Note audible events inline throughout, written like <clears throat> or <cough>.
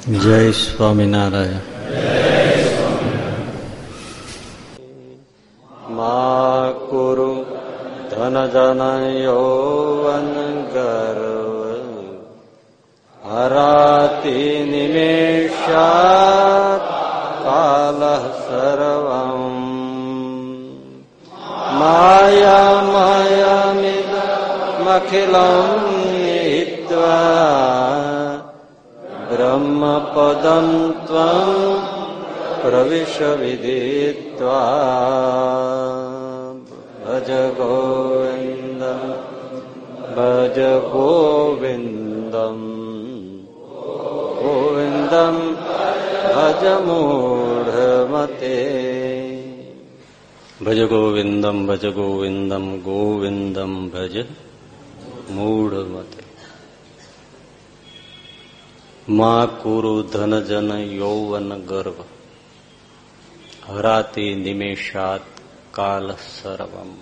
જય સ્વામિનારાયણ. મા કુરુ ધન જન યૌવન ગર્વ. હરાતિ નિમેષા કાલ સર્વમ. માયામયમિદમખિલમ હિત્વા બ્રહ્મપદમ ત્વમ પ્રવિશ વિદિત્વા ભજ गोविन्दं ભજ ગોવિંદમ गोविन्दं ભજ મૂઢમતે ભજ गोविन्दं ભજ ગોવિંદમ ગોવિંદમ ભજ મૂઢમતે મા કુરુ ધનજન યૌવન ગર્વ. હરાતી નિમેષાત કાલ સર્વમ.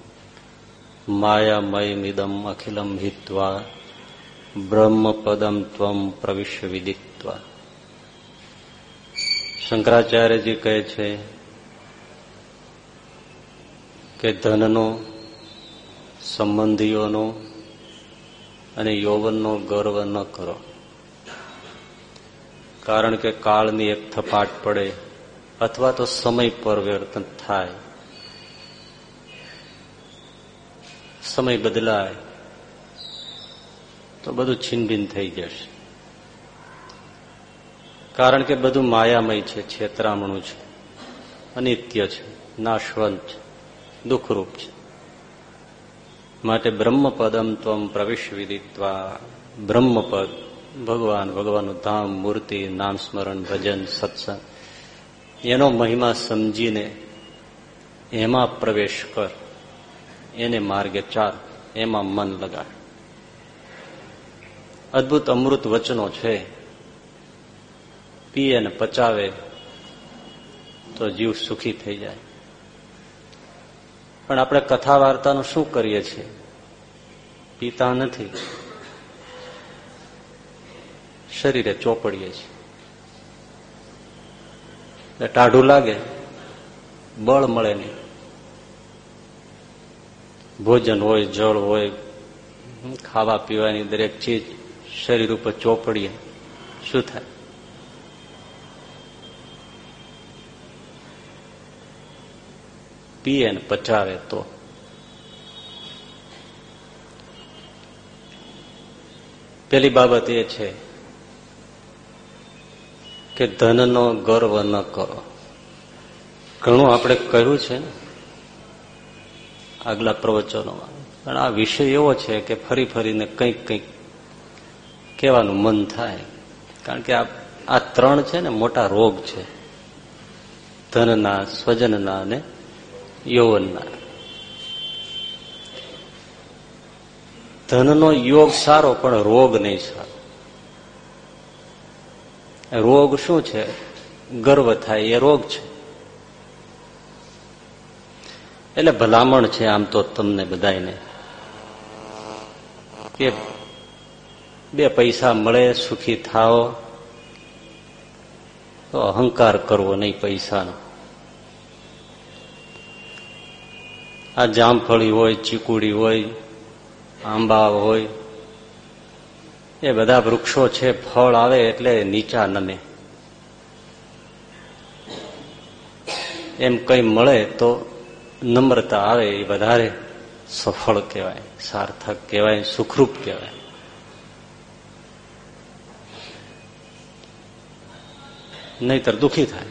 માયામયમિદમ અખિલમ હિત્વા. બ્રહ્મપદમ ત્વમ પ્રવિશ્ય વિદિત્વા. શંકરાચાર્યજી કહે છે કે ધનનો, સંબંધીઓનો અને યૌવનનો ગર્વ ન કરો. કારણ કે કાળની એક થપાટ પડે અથવા તો સમય પરિવર્તન થાય. સમય બદલાય, તો બધું છીનભીન થઈ જશે. કારણ કે બધું માયામય છે, છેતરામણું છે, અનિત્ય છે, નાશવંત છે, દુઃખરૂપ છે. માટે બ્રહ્મપદમ ત્વમ પ્રવેશ વિદિત્વા. બ્રહ્મપદ ભગવાન, ભગવાનનું ધામ, મૂર્તિ, નામ સ્મરણ, ભજન, સત્સંગ. એનો મહિમા સમજીને એમાં પ્રવેશ કર. એને માર્ગે ચાલ. એમાં મન લગાડ. અદભુત અમૃત વચનો છે. પીએ ને પચાવે તો જીવ સુખી થઈ જાય. પણ આપણે કથા વાર્તાનું શું કરીએ છીએ? પીતા નથી. શરીરે ચોપડીએ છીએ. ટાઢું લાગે, બળ મળે નહીં. ભોજન હોય, જળ હોય ખાવા પીવાની દરેક ચીજ શરીર ઉપર ચોપડીએ, શું થાય? પીએ ને પચાવે તો. પેલી બાબત એ છે કે ધનનો ગર્વ ન કરો. ઘણું આપણે કહ્યું છે આગલા પ્રવચનોમાં. પણ આ વિષય એવો છે કે ફરી ફરીને કંઈક કંઈક કહેવાનું મન થાય. કારણ કે આ ત્રણ છે ને મોટા રોગ છે. ધનના, સ્વજનના અને યૌવનના. ધનનો યોગ સારો, પણ રોગ નહીં સારો. રોગ શું છે? ગર્વ થાય, એ રોગ છે. એટલે ભલામણ છે આમ તો તમને બધાને કે બે પૈસા મળે, સુખી થાઓ, તો અહંકાર કરવો નહીં પૈસાનો. આ જામફળી હોય, ચીકુડી હોય, આંબા હોય એ બધા વૃક્ષો છે, ફળ આવે એટલે નીચા નમે. એમ કઈ મળે તો નમ્રતા આવે એ વધારે સફળ કહેવાય, સાર્થક કહેવાય, સુખરૂપ કહેવાય. નહીતર દુખી થાય.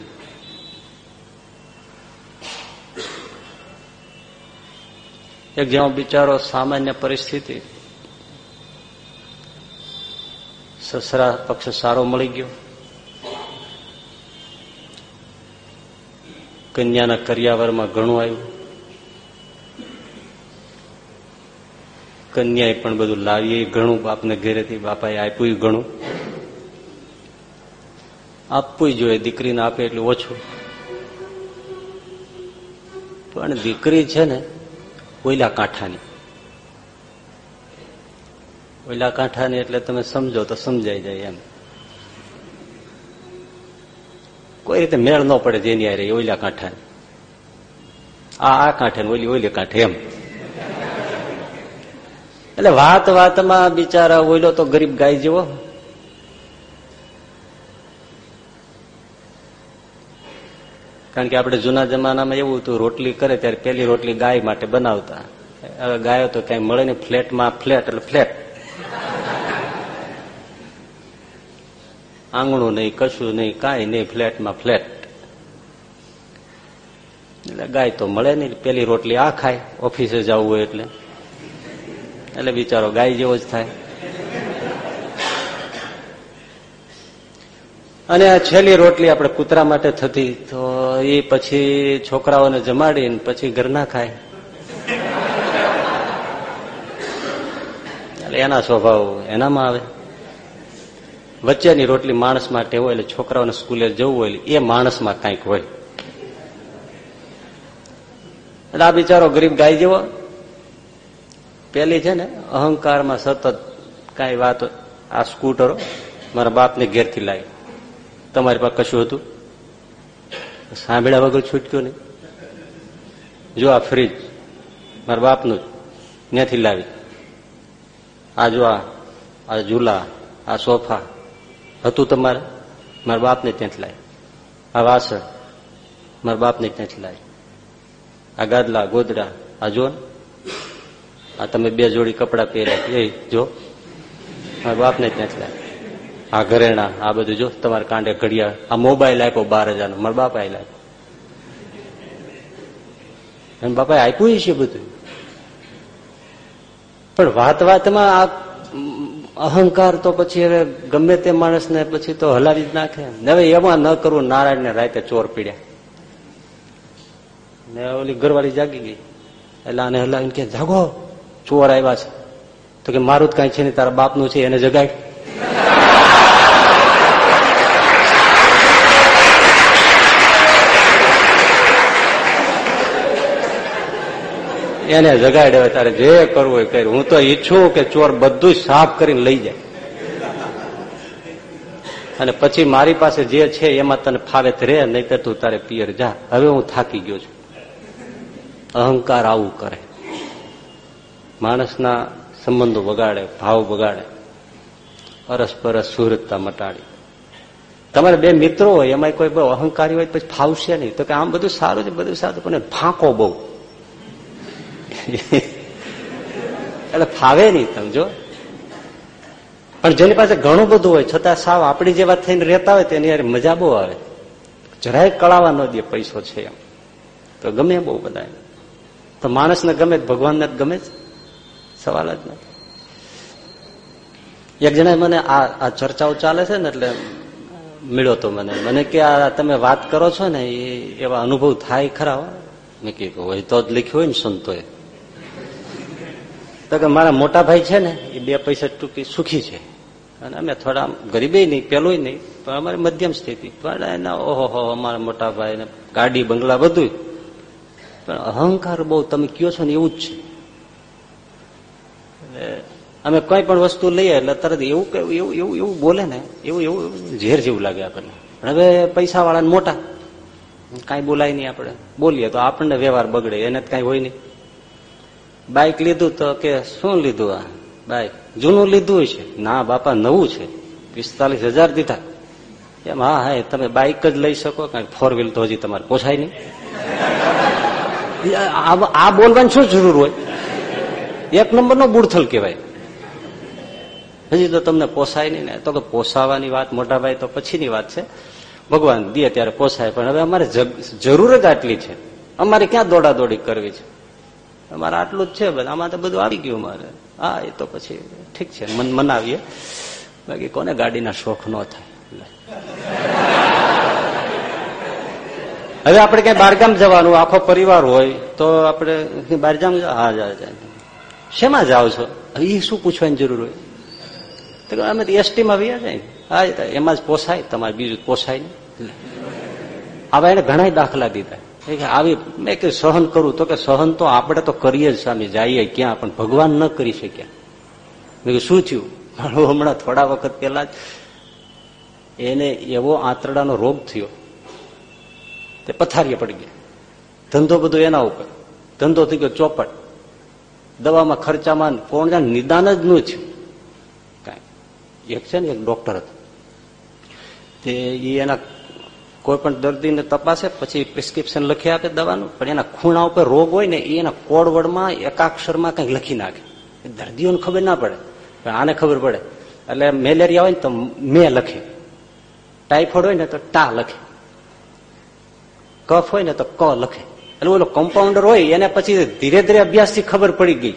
એક જેવો બિચારો સામાન્ય પરિસ્થિતિ સસરા પક્ષ સારો મળી ગયો. કન્યાના કરિયાવરમાં ઘણું આવ્યું. કન્યાએ પણ બધું લાવીએ, ઘણું બાપને ઘેરેથી બાપાએ આપ્યું ઘણું. આપવું જોઈએ, દીકરીને આપે એટલું ઓછું. પણ દીકરી છે ને કોયલા કાંઠાની. કોયલા કાંઠાની એટલે તમે સમજો તો સમજાઈ જાય એમ. કોઈ રીતે મેળ ન પડે જેની આરે ઓલા કાંઠા આ આ કાંઠે ઓલી ઓલી કાંઠે એમ. એટલે વાત વાતમાં બિચારા ઓઈલો તો ગરીબ ગાય જેવો. કારણ કે આપણે જૂના જમાનામાં એવું હતું, રોટલી કરે ત્યારે પેલી રોટલી ગાય માટે બનાવતા. હવે ગાયો તો ક્યાંય મળે ને ફ્લેટમાં ફ્લેટ એટલે ફ્લેટ. આંગણું નહીં, કશું નહીં, કાંઈ નહીં, ફ્લેટમાં ફ્લેટ. એટલે ગાય તો મળે નહીં, પેલી રોટલી આ ખાય, ઓફિસે જવું હોય એટલે. એટલે બિચારો ગાય જેવો જ થાય. અને આ છેલ્લી રોટલી આપણે કૂતરા માટે થતી, તો એ પછી છોકરાઓને જમાડીને પછી ઘરના ખાય. એના સ્વભાવ એનામાં આવે. વચ્ચેની રોટલી માણસ માટે હોય એટલે છોકરાઓને સ્કૂલે જવું હોય એ માણસમાં કાંઈક હોય. એટલે આ બિચારો ગરીબ ગાય જેવો. પેલી છે ને, અહંકારમાં સતત કાંઈ વાત આ સ્કૂટરો મારા બાપને ઘેરથી લાવી. તમારી પાસે કશું હતું? સાંભળ્યા વગર છૂટક્યો નહીં. જો આ ફ્રીજ મારા બાપનું ત્યાંથી લાવી. આ જો આ ઝૂલા, આ સોફા હતું તમારે? મારા બાપને ત્યાંથી લાય. આ વાસણ મારા બાપને ત્યાંથી લાય. આ ગાદલા ગોદડા આ જો આ તમે બે જોડી કપડા પહેર્યા એ જો, મારા બાપને ત્યાંથી લાય. આ ઘરેણા, આ બધું જો, તમારે કાંડે ઘડિયાળ આ મોબાઈલ આપ્યો બાર હજારનો. મારા બાપા આપ્યો. એમ બાપાએ આપ્યું છે બધું? પણ વાત વાતમાં આ અહંકાર તો પછી હવે ગમે તે માણસને પછી તો હલાવી જ નાખે. હવે એમાં ન કરવું નારાયણ ને રાતે ચોર પીડ્યા. ને ઓલી ઘરવાળી જાગી ગઈ. એટલે આને હલાવીને કે, જાગો, ચોર આવ્યા છે. તો કે, મારું જ કઈ છે ને તારા બાપનું છે, એને જગાય. એને જગાડે તારે જે કરવું હોય કર્યું. હું તો ઈચ્છું કે ચોર બધું સાફ કરીને લઈ જાય. અને પછી મારી પાસે જે છે એમાં તને ફાવે રે નહીં તું તારે પિયર જા. હવે હું થાકી ગયો છું. અહંકાર આવું કરે. માણસના સંબંધો બગાડે, ભાવ બગાડે. અરસપરસ સુહૃદતા મટાડી. તમારે બે મિત્રો હોય એમાં કોઈ બહુ અહંકારી હોય પછી ફાવશે નહીં. તો કે આમ બધું સારું છે, બધું સારું પણ ફાંકો બહુ. <laughs> એટલે ફાવે નહીં સમજો પણ જેની પાસે ઘણું બધું હોય, છતાં સાવ આપણી જેવા થઈને રહેતા હોય, તેની યાર મજા બહુ આવે. જરાય કળાવા ન દે પૈસો છે એમ. તો ગમે બહુ બધા તો માણસને ગમે ભગવાનને ગમે જ? સવાલ જ નથી. એક જણા મને આ આ ચર્ચાઓ ચાલે છે ને, એટલે મળ્યો તો મને. મને કે આ તમે વાત કરો છો ને, એ એવા અનુભવ થાય ખરા મેં કીધું, હોય તો જ લખ્યું હોય ને સંતોએ. તો કે મારા મોટા ભાઈ છે ને, એ બે પૈસા ટૂંકી સુખી છે. અને અમે થોડા ગરીબે નહીં પેલું નહીં, પણ અમારી મધ્યમ સ્થિતિ. પણ એના ઓહો અમારા મોટા ભાઈ ગાડી, બંગલા બધું પણ અહંકાર બહુ, તમે કયો છો ને, એવું જ છે. અમે કઈ પણ વસ્તુ લઈએ એટલે તરત એવું એવું એવું એવું બોલે ને, એવું એવું ઝેર જેવું લાગે આપણને. પણ હવે પૈસા વાળા મોટા. કાંઈ બોલાય નહીં આપણે. બોલીએ તો આપણને વ્યવહાર બગડે, એને જ કઈ હોય નહીં. બાઇક લીધું તો કે શું લીધું આ બાઇક જૂનું લીધું છે. ના, બાપા, નવું છે. પિસ્તાલીસ હજાર દીધા. એમ, હા હા તમે બાઇક જ લઈ શકો, કારણ ફોર વ્હીલ તો હજી તમારે પોસાય નહીં. આ બોલવાની શું જરૂર હોય? એક નંબરનો બુડથલ કહેવાય. હજી તો તમને પોસાય નહીં ને. તો કે પોસાવાની વાત મોટાભાઈ તો પછીની વાત છે. ભગવાન દે ત્યારે પોસાય, પણ હવે અમારે જરૂર જ આટલી છે. અમારે ક્યાં દોડા દોડી કરવી છે? અમારે આટલું જ છે આમાં તો બધું આવી ગયું મારે હા, એ તો પછી ઠીક છે, મન, મનાવીએ. બાકી કોને ગાડીના શોખ ન થાય? હવે આપણે ક્યાંય બારગામ જવાનું, આખો પરિવાર હોય, તો આપણે બારગામ હા જાય શેમાં જાઓ છો? એ શું પૂછવાની જરૂર હોય? તો અમે એસટીમાં વ્યા જાય. હા એમાં જ પોસાય, તમારે બીજું પોસાય નહીં. આવા એને ઘણા દાખલા દીધા. આવી મેં કે સહન કરું, તો કે સહન તો આપણે તો કરીએ જ સામે, જઈએ ક્યાં, પણ ભગવાન ન કરી શક્યા. મેં શું થયું? હમણાં થોડા વખત પહેલા જ એને એવો આંતરડાનો રોગ થયો. તે પથારીએ પડી ગયા. ધંધો બધો એના ઉપર. ધંધો થઈ ગયો ચોપટ. દવામાં ખર્ચામાં કોણ જાણ નિદાન જ નું છે કાંઈ. એક છે ને એક ડોક્ટર હતો. તે એના કોઈ પણ દર્દીને તપાસે, પછી પ્રિસ્ક્રિપ્શન લખી આપે દવાનું, પણ એના ખૂણા ઉપર રોગ હોય ને એના કોડવડમાં, એકાક્ષરમાં કંઈક લખી નાખે. દર્દીઓને ખબર ના પડે આને ખબર પડે. એટલે મેલેરિયા હોય ને તો મેં લખે. ટાઈફોઇડ હોય ને તો ટા લખે. કફ હોય ને તો ક લખે. એટલે ઓલો કમ્પાઉન્ડર હોય, એને પછી ધીરે ધીરે અભ્યાસથી ખબર પડી ગઈ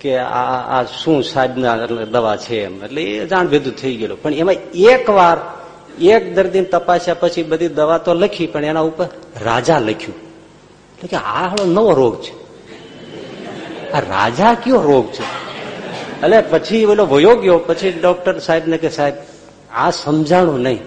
કે આ શું સાધના દવા છે એમ. એટલે એ જાણ ભેદું થઈ ગયેલું. પણ એમાં એક વાર એક દર્દીને તપાસ્યા પછી બધી દવા તો લખી, પણ એના ઉપર રાજા લખ્યું. કે આ નવો રોગ છે. આ રાજા કયો રોગ છે? એટલે પછી પેલો વયો ગયો, પછી ડોક્ટર સાહેબ ને કે સાહેબ, આ સમજાણું નહીં.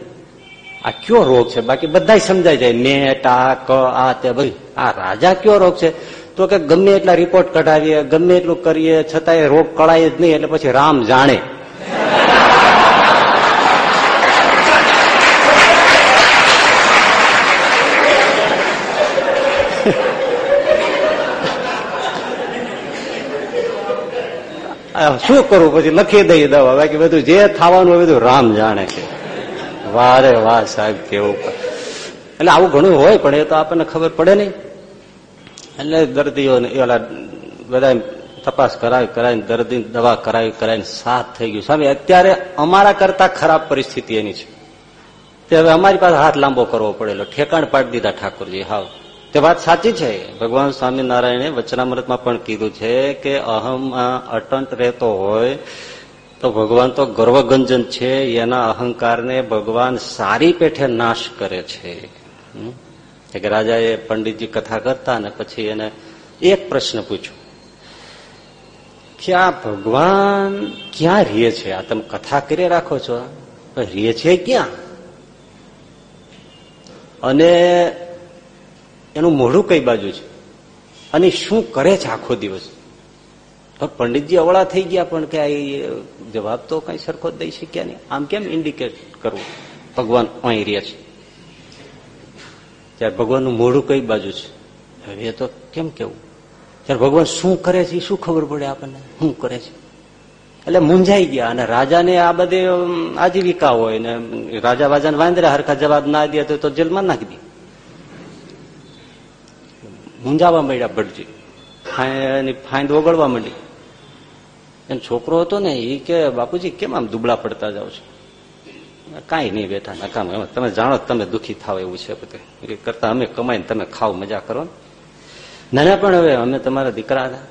આ કયો રોગ છે? બાકી બધા સમજાય જાય. મેટ આ ક, આ, તે બધું. આ રાજા કયો રોગ છે? તો કે ગમે એટલા રિપોર્ટ કઢાવીએ, ગમે એટલું કરીએ, છતાંય રોગ કળાય જ નહીં, એટલે પછી રામ જાણે. શું કરવું પછી લખી દઈએ દવા. બાકી બધું જે થવાનું હોય બધું રામ જાણે છે. વારે વાહ સાહેબ, કેવું એટલે આવું ઘણું હોય, પણ એ તો આપણને ખબર પડે નહીં. એટલે દર્દીઓને ઓલા બધા તપાસ કરાવી કરાવી દર્દી દવા કરાવી, કરાવીને સાથ થઈ ગયું. સ્વામી, અત્યારે અમારા કરતા ખરાબ પરિસ્થિતિ એની છે. તે હવે અમારી પાસે હાથ લાંબો કરવો પડેલો. ઠેકાણ પાડી દીધા ઠાકોરજી, હાવ. તે વાત સાચી છે. ભગવાન સ્વામિનારાયણે વચનામૃતમાં પણ કીધું છે કે અહમ અટંટ રહેતો હોય તો ભગવાન તો ગર્વગંજન છે. એના અહંકારને ભગવાન સારી પેઠે નાશ કરે છે. કે રાજાએ પંડિતજી કથા કરતા ને પછી એને એક પ્રશ્ન પૂછ્યો. કે આ ભગવાન ક્યાં રીએ છે? આ તમે કથા કરી રાખો છો. રીએ છે ક્યાં? અને એનું મોઢું કઈ બાજુ છે? અને શું કરે છે આખો દિવસ? પંડિતજી અવળા થઈ ગયા પણ કે જવાબ તો કઈ સરખો જ દઈ શક્યા નહીં. આમ કેમ ઇન્ડિકેટ કરવું? ભગવાન અહીં રહ્યા છે. ત્યારે ભગવાનનું મોઢું કઈ બાજુ છે? હવે એ તો કેમ કેવું? ત્યારે ભગવાન શું કરે છે શું ખબર પડે આપણને? શું કરે છે? એટલે મૂંઝાઈ ગયા અને રાજાને આ બધી આજીવિકા હોય ને રાજા વાજાને વાંદરા હરખા જવાબ ના દે તો જેલમાં નાખી દે. મૂંઝાવા માંડ્યા ભટજી. એની ફાંદ ઓગળવા માંડી. એનો છોકરો હતો ને એ કે, બાપુજી, કેમ આમ દુબળા પડતા જાવ છો? કાંઈ નહીં બેઠા, નકામ. તમે જાણો તમે દુઃખી થાવ એવું છે બધું. એ કરતા અમે કમાઈને તમે ખાવ, મજા કરો નાના પણ હવે અમે તમારા દીકરા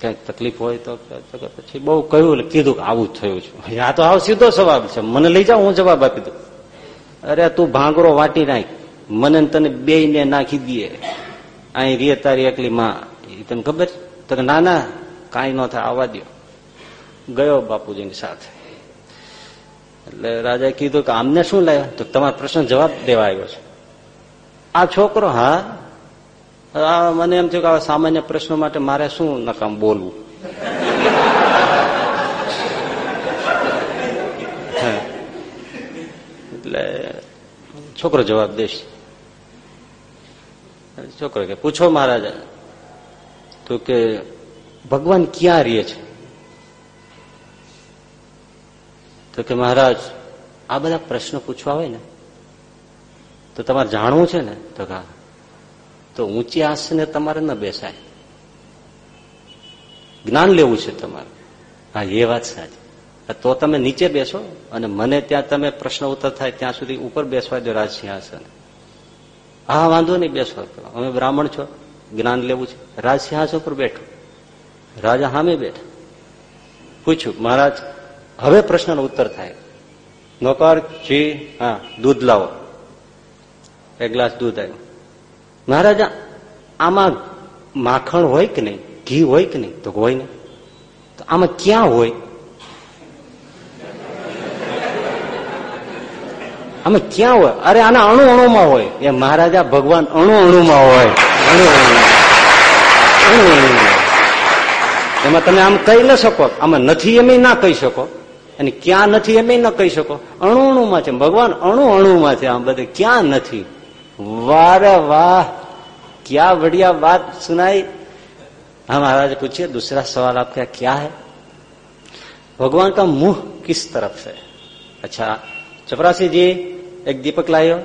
કંઈક તકલીફ હોય તો પછી બહુ કહ્યું એટલે કીધું કે આવું થયું છે. આ તો આવ સીધો જવાબ છે. મને લઈ જાઓ, હું જવાબ આપી દઉં. અરે, તું ભાંગરો વાટી નાખ. મને તને બે નાખી દે. અહીં રીએ તારી એકલી માં. એ તને ખબર? તો કે ના કાંઈ ન થાય, આવવા દો ગયો બાપુજીની સાથે. એટલે રાજાએ કીધું કે આમને શું લાવ્યો તો તમારા પ્રશ્ન જવાબ દેવા આવ્યો છે. આ છોકરો, હા? આ મને એમ થયું કે આવા સામાન્ય પ્રશ્નો માટે મારે શું નકામ બોલવું? એટલે છોકરો જવાબ દેશ. છોકરો કે, પૂછો મહારાજ, તો કે ભગવાન ક્યાં રહે છે? તો કે, મહારાજ, આ બધા પ્રશ્નો પૂછવા હોય ને, તો તમારે જાણવું છે ને? તો કા તો ઊંચી આસને તમારે ન બેસાય. જ્ઞાન લેવું છે તમારે. હા, એ વાત સાચી. તો તમે નીચે બેસો અને મને ત્યાં તમે પ્રશ્ન ઉત્તર થાય, ત્યાં સુધી ઉપર બેસવા દો રાજસિંહાસન. હા, વાંધો નહીં, બેસો. અમે બ્રાહ્મણ છો, જ્ઞાન લેવું છે. રાજસિંહાસન ઉપર બેઠો. રાજા સામે બેઠા. પૂછ્યું, મહારાજ, હવે પ્રશ્નનો ઉત્તર થાય. નોકર જી હા, દૂધ લાવો. એક ગ્લાસ દૂધ આવ્યું મહારાજા આમાં માખણ હોય કે નહીં? ઘી હોય કે નહીં? તો હોય નહીં તો આમાં ક્યાં હોય? અમે ક્યાં હોય? અરે, આના અણુ અણુમાં હોય. એ મહારાજા ભગવાન અણુ અણુમાં હોય. અણુ અણુ અણુ એમાં તમે આમ કહી ન શકો. આમાં નથી એમ ના કહી શકો. અને ક્યાં નથી એમ ન કહી શકો. અણુ અણુમાં છે. ભગવાન અણુ અણુમાં છે. આમ બધે ક્યાં નથી? વારે વાહ. ક્યાં વડિયા વાત સુનાઈ? હા, મહારાજ પૂછીએ, દૂસરા સવાલ આપકે ક્યાં હૈ? ભગવાન કા મુહ કિસ તરફ છે? અચ્છા ચપરાસી જી એક દીપક લાવ્યો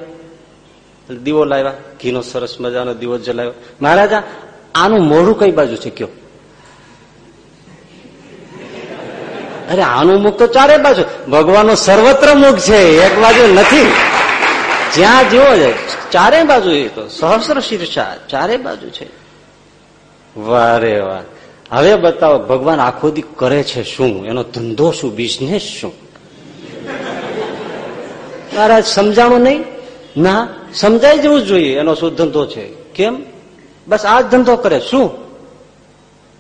દીવો લાવ્યા, ઘીનો સરસ મજાનો દીવો જલાવ્યો. મહારાજા, આનું મોઢું કઈ બાજુ છે કયો? અરે, આનું મુખ તો ચારે બાજુ. ભગવાનનો સર્વત્ર મુખ છે, એક બાજુ નથી. જ્યાં જેવો છે, ચારે બાજુ એ તો, સહસ્ર શીર્ષા, ચારે બાજુ છે. વારે વાહ. હવે બતાવો, ભગવાન આખો દી કરે છે શું? એનો ધંધો શું બિઝનેસ શું? મહારાજ સમજાણું નહીં? ના, સમજાઈ જવું જોઈએ, એનો શું ધંધો છે? કેમ? બસ આ ધંધો કરે, શું?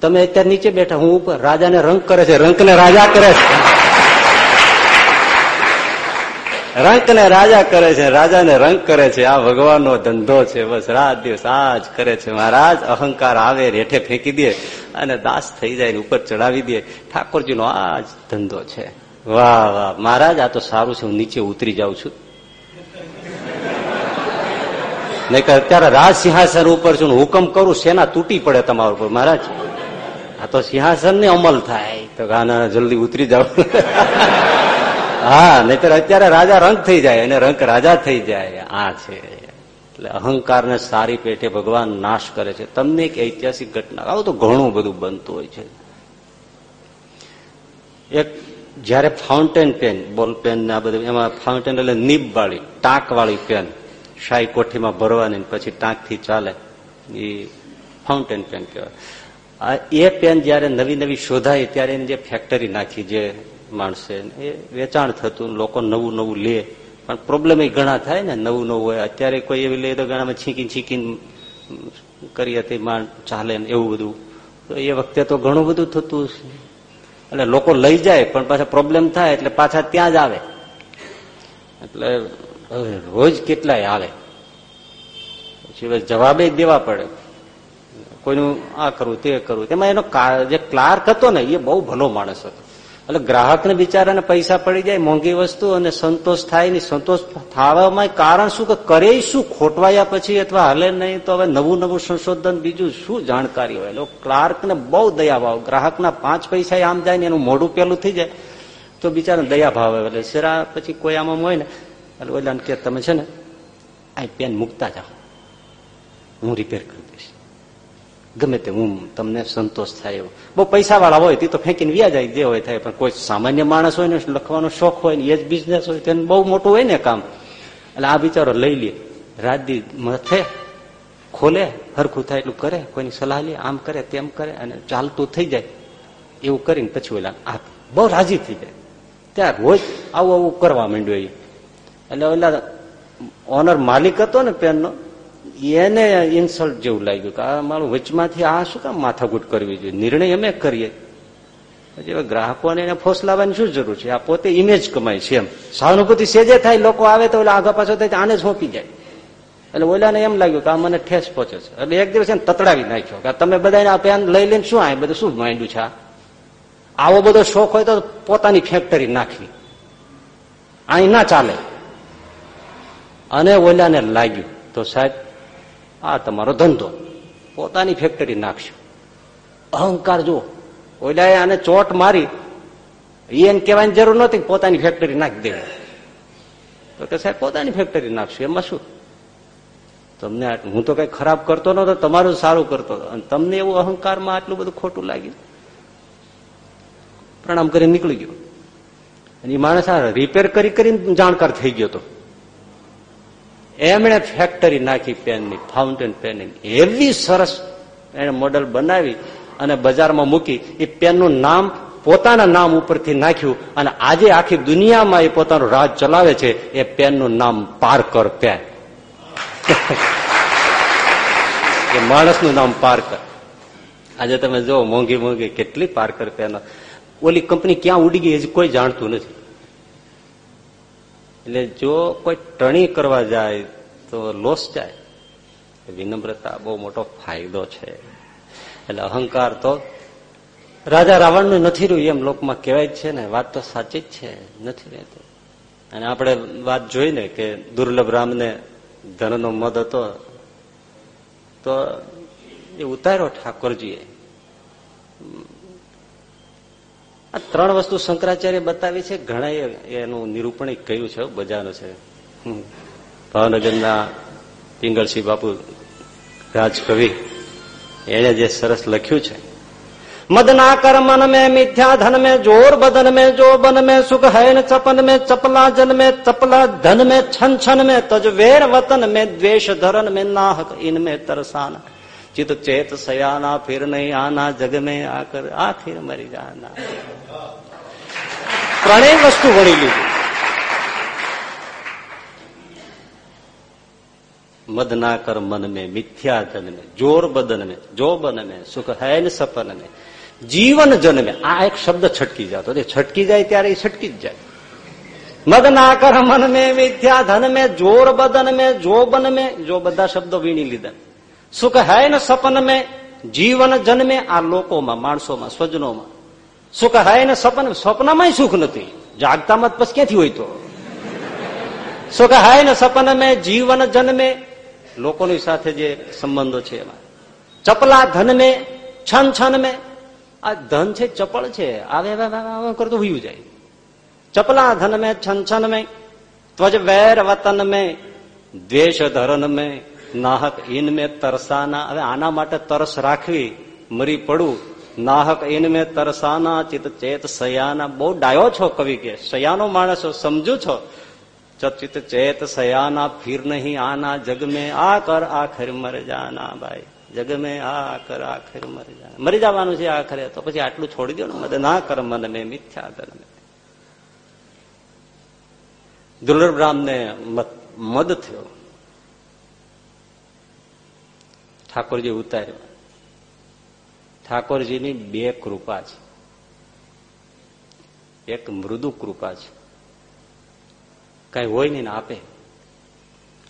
તમે અત્યારે નીચે બેઠા, હું ઉપર, રાજાને રંગ કરે છે રંગને રાજા કરે છે. રંગને રાજા કરે છે, રાજાને રંગ કરે છે, આ ભગવાનનો ધંધો છે, બસ રાત દિવસ આ જ કરે છે, મહારાજ, અહંકાર આવે, રેઠે ફેંકી દે, અને દાસ થઈ જાય ઉપર ચડાવી દે. ઠાકોરજીનો આ જ ધંધો છે. વાહ વાહ. મહારાજ, આ તો સારું છે, હું નીચે ઉતરી જાઉં છું. નહીં કે અત્યારે રાજ સિંહાસન ઉપર છું હુકમ કરું, સેના તૂટી પડે તમારા ઉપર, મહારાજ. આ તો સિંહાસન ને અમલ થાય. તો ગાના જલ્દી ઉતરી જાવ હા, નહીતર અત્યારે રાજા રંગ થઈ જાય, અને રંગ રાજા થઈ જાય. આ છે. એટલે અહંકારને સારી પેટે ભગવાન નાશ કરે છે. તમને એક ઐતિહાસિક ઘટના, આવું તો ઘણું બધું બનતું હોય છે. એક જયારે ફાઉન્ટેન પેન બોલ પેન ને આ બધું, એમાં ફાઉન્ટેન એટલે નીબ વાળી, ટાંક વાળી પેન શાહી કોઠીમાં ભરવાની પછી ટાંકથી ચાલે. એ ફાઉન્ટેન પેન કહેવાય. એ પેન જયારે નવી નવી શોધાય ત્યારે એની જે ફેક્ટરી નાખી જે માણસે, એ વેચાણ થતું, લોકો નવું નવું લે. પણ પ્રોબ્લેમ એ ઘણા થાય ને, નવું નવું હોય. અત્યારે કોઈ એવી લે તો ઘણામાં છીંકી છીંકીને કરી હતી માંડ ચાલે ને એવું બધું. તો એ વખતે તો ઘણું બધું થતું એટલે લોકો લઈ જાય, પણ પાછા પ્રોબ્લેમ થાય એટલે પાછા ત્યાં જ આવે. એટલે રોજ કેટલાય આવે. પછી જવાબે દેવા પડે. કોઈનું આ કરવું, તે કરવું. તેમાં એનો જે ક્લાર્ક હતો ને, એ બહુ ભલો માણસ હતો. એટલે ગ્રાહકને બિચારાને પૈસા પડી જાય, મોંઘી વસ્તુ અને સંતોષ થાય નહીં. સંતોષ થવામાં કારણ શું કે કરે શું? ખોટવાયા પછી અથવા હાલે નહીં તો હવે નવું નવું સંશોધન બીજું શું જાણકારી હોય? એટલે ક્લાર્કને બહુ દયા ભાવ. ગ્રાહકના પાંચ પૈસા આમ જાય ને એનું મોઢું પેલું થઈ જાય, તો બિચારાને દયા ભાવ આવે. એટલે શેરા પછી કોઈ આમાં હોય ને, એટલે ઓલા કે તમે છે ને આ પેન મૂકતા જાઓ. હું રિપેર કરી. ગમે તે, હું તમને સંતોષ થાય એવો. બહુ પૈસા વાળા હોય, તે તો ફેંકીને વ્યા જાય, જે હોય થાય, પણ કોઈ સામાન્ય માણસ હોય ને, લખવાનો શોખ હોય ને, એ જ બિઝનેસ હોય, તેને બહુ મોટું હોય ને કામ. એટલે આ બિચારો લઈ લે રાતદી મથે, ખોલે, હરખું થાય એટલું કરે, કોઈની સલાહ લે, આમ કરે, તેમ કરે, અને ચાલતું થઈ જાય. એવું કરીને પછી ઓલા આ બહુ રાજી થઈ જાય. ત્યાં રોજ આવું આવું કરવા માંડ્યું એટલે ઓલા ઓનર માલિક હતો ને, પેનનો એને ઇન્સલ્ટ જેવું લાગ્યું કે આ મારું વચમાંથી આ શું કામ માથાકૂટ કરવી જોઈએ? નિર્ણય અમે કરીએ. પછી હવે ગ્રાહકોને એને ફોસલાવાની શું જરૂર છે? આ પોતે ઇમેજ કમાય છે એમ. સહાનુભૂતિ સેજે થાય, લોકો આવે તો આગા પાછો થાય, આને સોંપી જાય. એટલે ઓલાને એમ લાગ્યું કે આ મને ઠેસ પહોંચે છે. એટલે એક દિવસ એને તતડાવી નાખ્યો કે તમે બધાને આ પેન લઈ લઈને શું આ? બધું શું માંડ્યું છે આવો બધો શોખ હોય તો પોતાની ફેક્ટરી નાખવી. અહીં ના ચાલે. અને ઓલાને લાગ્યું તો સાહેબ આ તમારો ધંધો. પોતાની ફેક્ટરી નાખશો. અહંકાર જુઓ. ઓલા આને ચોટ મારી. એને કહેવાની જરૂર નહોતી પોતાની ફેક્ટરી નાખી દેવી. તો કે સાહેબ, પોતાની ફેક્ટરી નાખશું. એમાં શું? તમને હું તો કઈ ખરાબ કરતો નતો તમારું સારું કરતો અને તમને એવું અહંકારમાં આટલું બધું ખોટું લાગ્યું? પ્રણામ કરી નીકળી ગયો. અને એ માણસ આ રિપેર કરી કરીને જાણકાર થઈ ગયો હતો એમણે ફેક્ટરી નાખી પેનની ફાઉન્ટેન પેનની એવી સરસ એને મોડલ બનાવી અને બજારમાં મૂકી. એ પેનનું નામ પોતાના નામ ઉપરથી નાખ્યું અને આજે આખી દુનિયામાં એ પોતાનું રાજ ચલાવે છે. એ પેનનું નામ પારકર પેન એ માણસનું નામ પારકર. આજે તમે જો મોંઘી મોંઘી કેટલી પારકર પેન ઓલી કંપની ક્યાં ઉડી ગઈ હજી કોઈ જાણતું નથી. એટલે જો કોઈ ટણી કરવા જાય, તો લોસ જાય. વિનમ્રતા બહુ મોટો ફાયદો છે. એટલે અહંકાર તો રાજા રાવણનું નથી રહ્યું, એમ લોકમાં કહેવાય છે ને. વાત તો સાચી જ છે, નથી રહેતું. અને આપણે વાત જોઈને કે દુર્લભ રામને ધનનો મદ હતો, તો એ ઉતાર્યો ઠાકોરજીએ. આ ત્રણ વસ્તુ શંકરાચાર્ય બતાવી છે ઘણા એનું નિરૂપણ કર્યું છે બજાનું છે. ભાવનગરના પિંગળસિંહ બાપુ રાજકવિ એને જે સરસ લખ્યું છે, મદના મન મે, મિથ્યા ધન મે, જોર બદન મે જો બન મે, સુખ હૈન ચપન મે, ચપલા જન મે, ચપલા ધન મે, છન છન મે તજવેર વતન મે, દ્વેષ ધરન મે, નાહક ઇન મે, તરસાના. चित चेत सयाना फिर नहीं आना जग में आकर आखिर मरी जाना ત્રણેય વસ્તુ વણી લીધી मद ना कर मन में मिथ्या जन में जोर बदन में जो बन में सुख है न सपन में જીવન જન્મે આ એક શબ્દ છટકી જતો છટકી જાય ત્યારે એ છટકી જ જાય મદ ના કર મન મેં મિથ્યા ધન મેં જોર બદન મેં જો બન મેં જો બધા શબ્દો વીણી લીધા સુખ હૈ ને સપન મેં, જીવન જન્મે આ લોકોમાં, માણસોમાં, સ્વજનોમાં. સુખ હૈ ને સપન, સ્વપ્નમાં સુખ નથી. જાગતામાં પછી ક્યાંથી હોય તો? સુખ હૈ ને સપન મેં, જીવન જન્મે, લોકોની સાથે જે સંબંધો છે એમાં. ચપલા ધન મેં, છન છન મેં. આ ધન છે, ચપળ છે. આવે કરતો વયું જાય. ચપલા ધન મેં, છન છન મેં, ત્વજ વેર વતન મેં, દ્વેષ ધરન મેં નાહક ઇન મેં તરસાના, હવે આના માટે તરસ રાખવી મરી પડું નાહક ઇન મેં તરસાના ચિત ચેત સયાના. બહુ ડાયો છો કવિ કે, સયાનો માણસ સમજુ છો? ચિત ચેત સયાના, ફીર નહીં આના, જગ આ કર આખર મર જાના ભાઈ. જગ મેં આ કર આખર મર જાના. મરી જવાનું છે આખરે, તો પછી આટલું છોડી દો ને મદદ ના કર મન મેં મિથ્યા ધર્મે મેં. દુર્લભ મદ થયો. ઠાકોરજી ઉતાર્યો. ઠાકોરજીની બે કૃપા છે. એક મૃદુ કૃપા છે. કઈ હોય નહીં આપે.